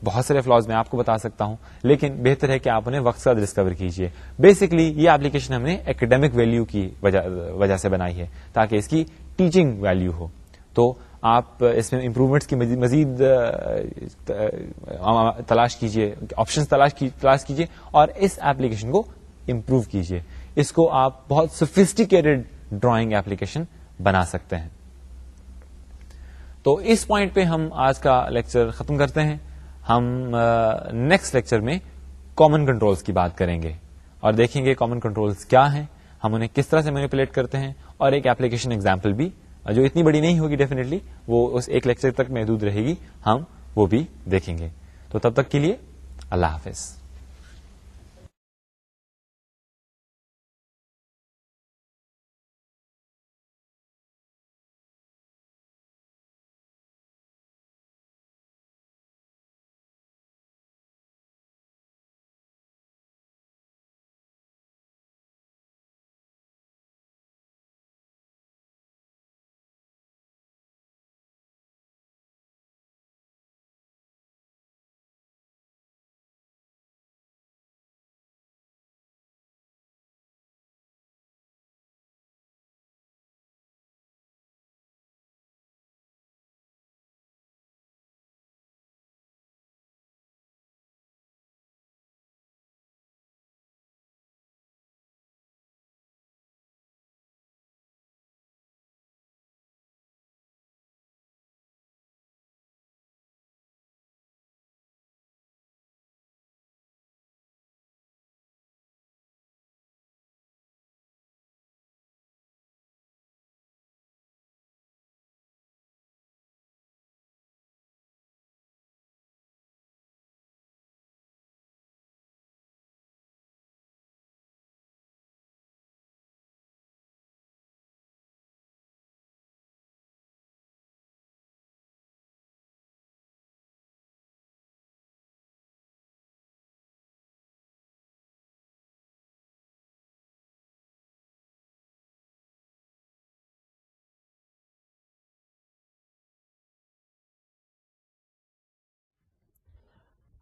بہت سارے فلاز میں آپ کو بتا سکتا ہوں لیکن بہتر ہے کہ آپ انہیں وقت مقصد ڈسکور کیجیے بیسکلی یہ ایپلیکیشن ہم نے اکیڈمک ویلو کی وجہ سے بنائی ہے تاکہ اس کی ٹیچنگ ویلو ہو تو آپ اس میں امپروومنٹس کی مزید تلاش کیجیے آپشن تلاش تلاش کیجیے اور اس ایپلیکیشن کو امپروو کیجیے اس کو آپ بہت سوفیسٹیکیٹڈ ایپلیکیشن بنا سکتے ہیں تو اس پوائنٹ پہ ہم آج کا لیکچر ختم کرتے ہیں ہم نیکسٹ لیکچر میں کامن کنٹرولز کی بات کریں گے اور دیکھیں گے کامن کنٹرولز کیا ہیں ہم انہیں کس طرح سے مینیپولیٹ کرتے ہیں اور ایک ایپلیکیشن ایگزامپل بھی جو اتنی بڑی نہیں ہوگی ڈیفینیٹلی وہ اس ایک لیکچر تک محدود رہے گی ہم وہ بھی دیکھیں گے تو تب تک کے لیے اللہ حافظ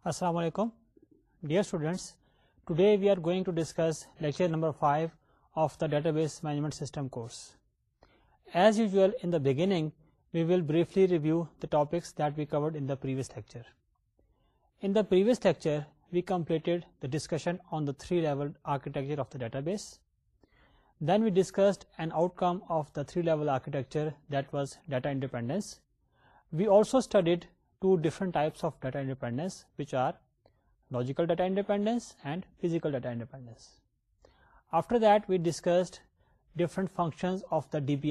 Assalamu alaikum. Dear students, today we are going to discuss lecture number 5 of the database management system course. As usual, in the beginning, we will briefly review the topics that we covered in the previous lecture. In the previous lecture, we completed the discussion on the three-level architecture of the database. Then we discussed an outcome of the three-level architecture, that was data independence. We also studied two different types of data independence, which are logical data independence and physical data independence. After that, we discussed different functions of the DBIS.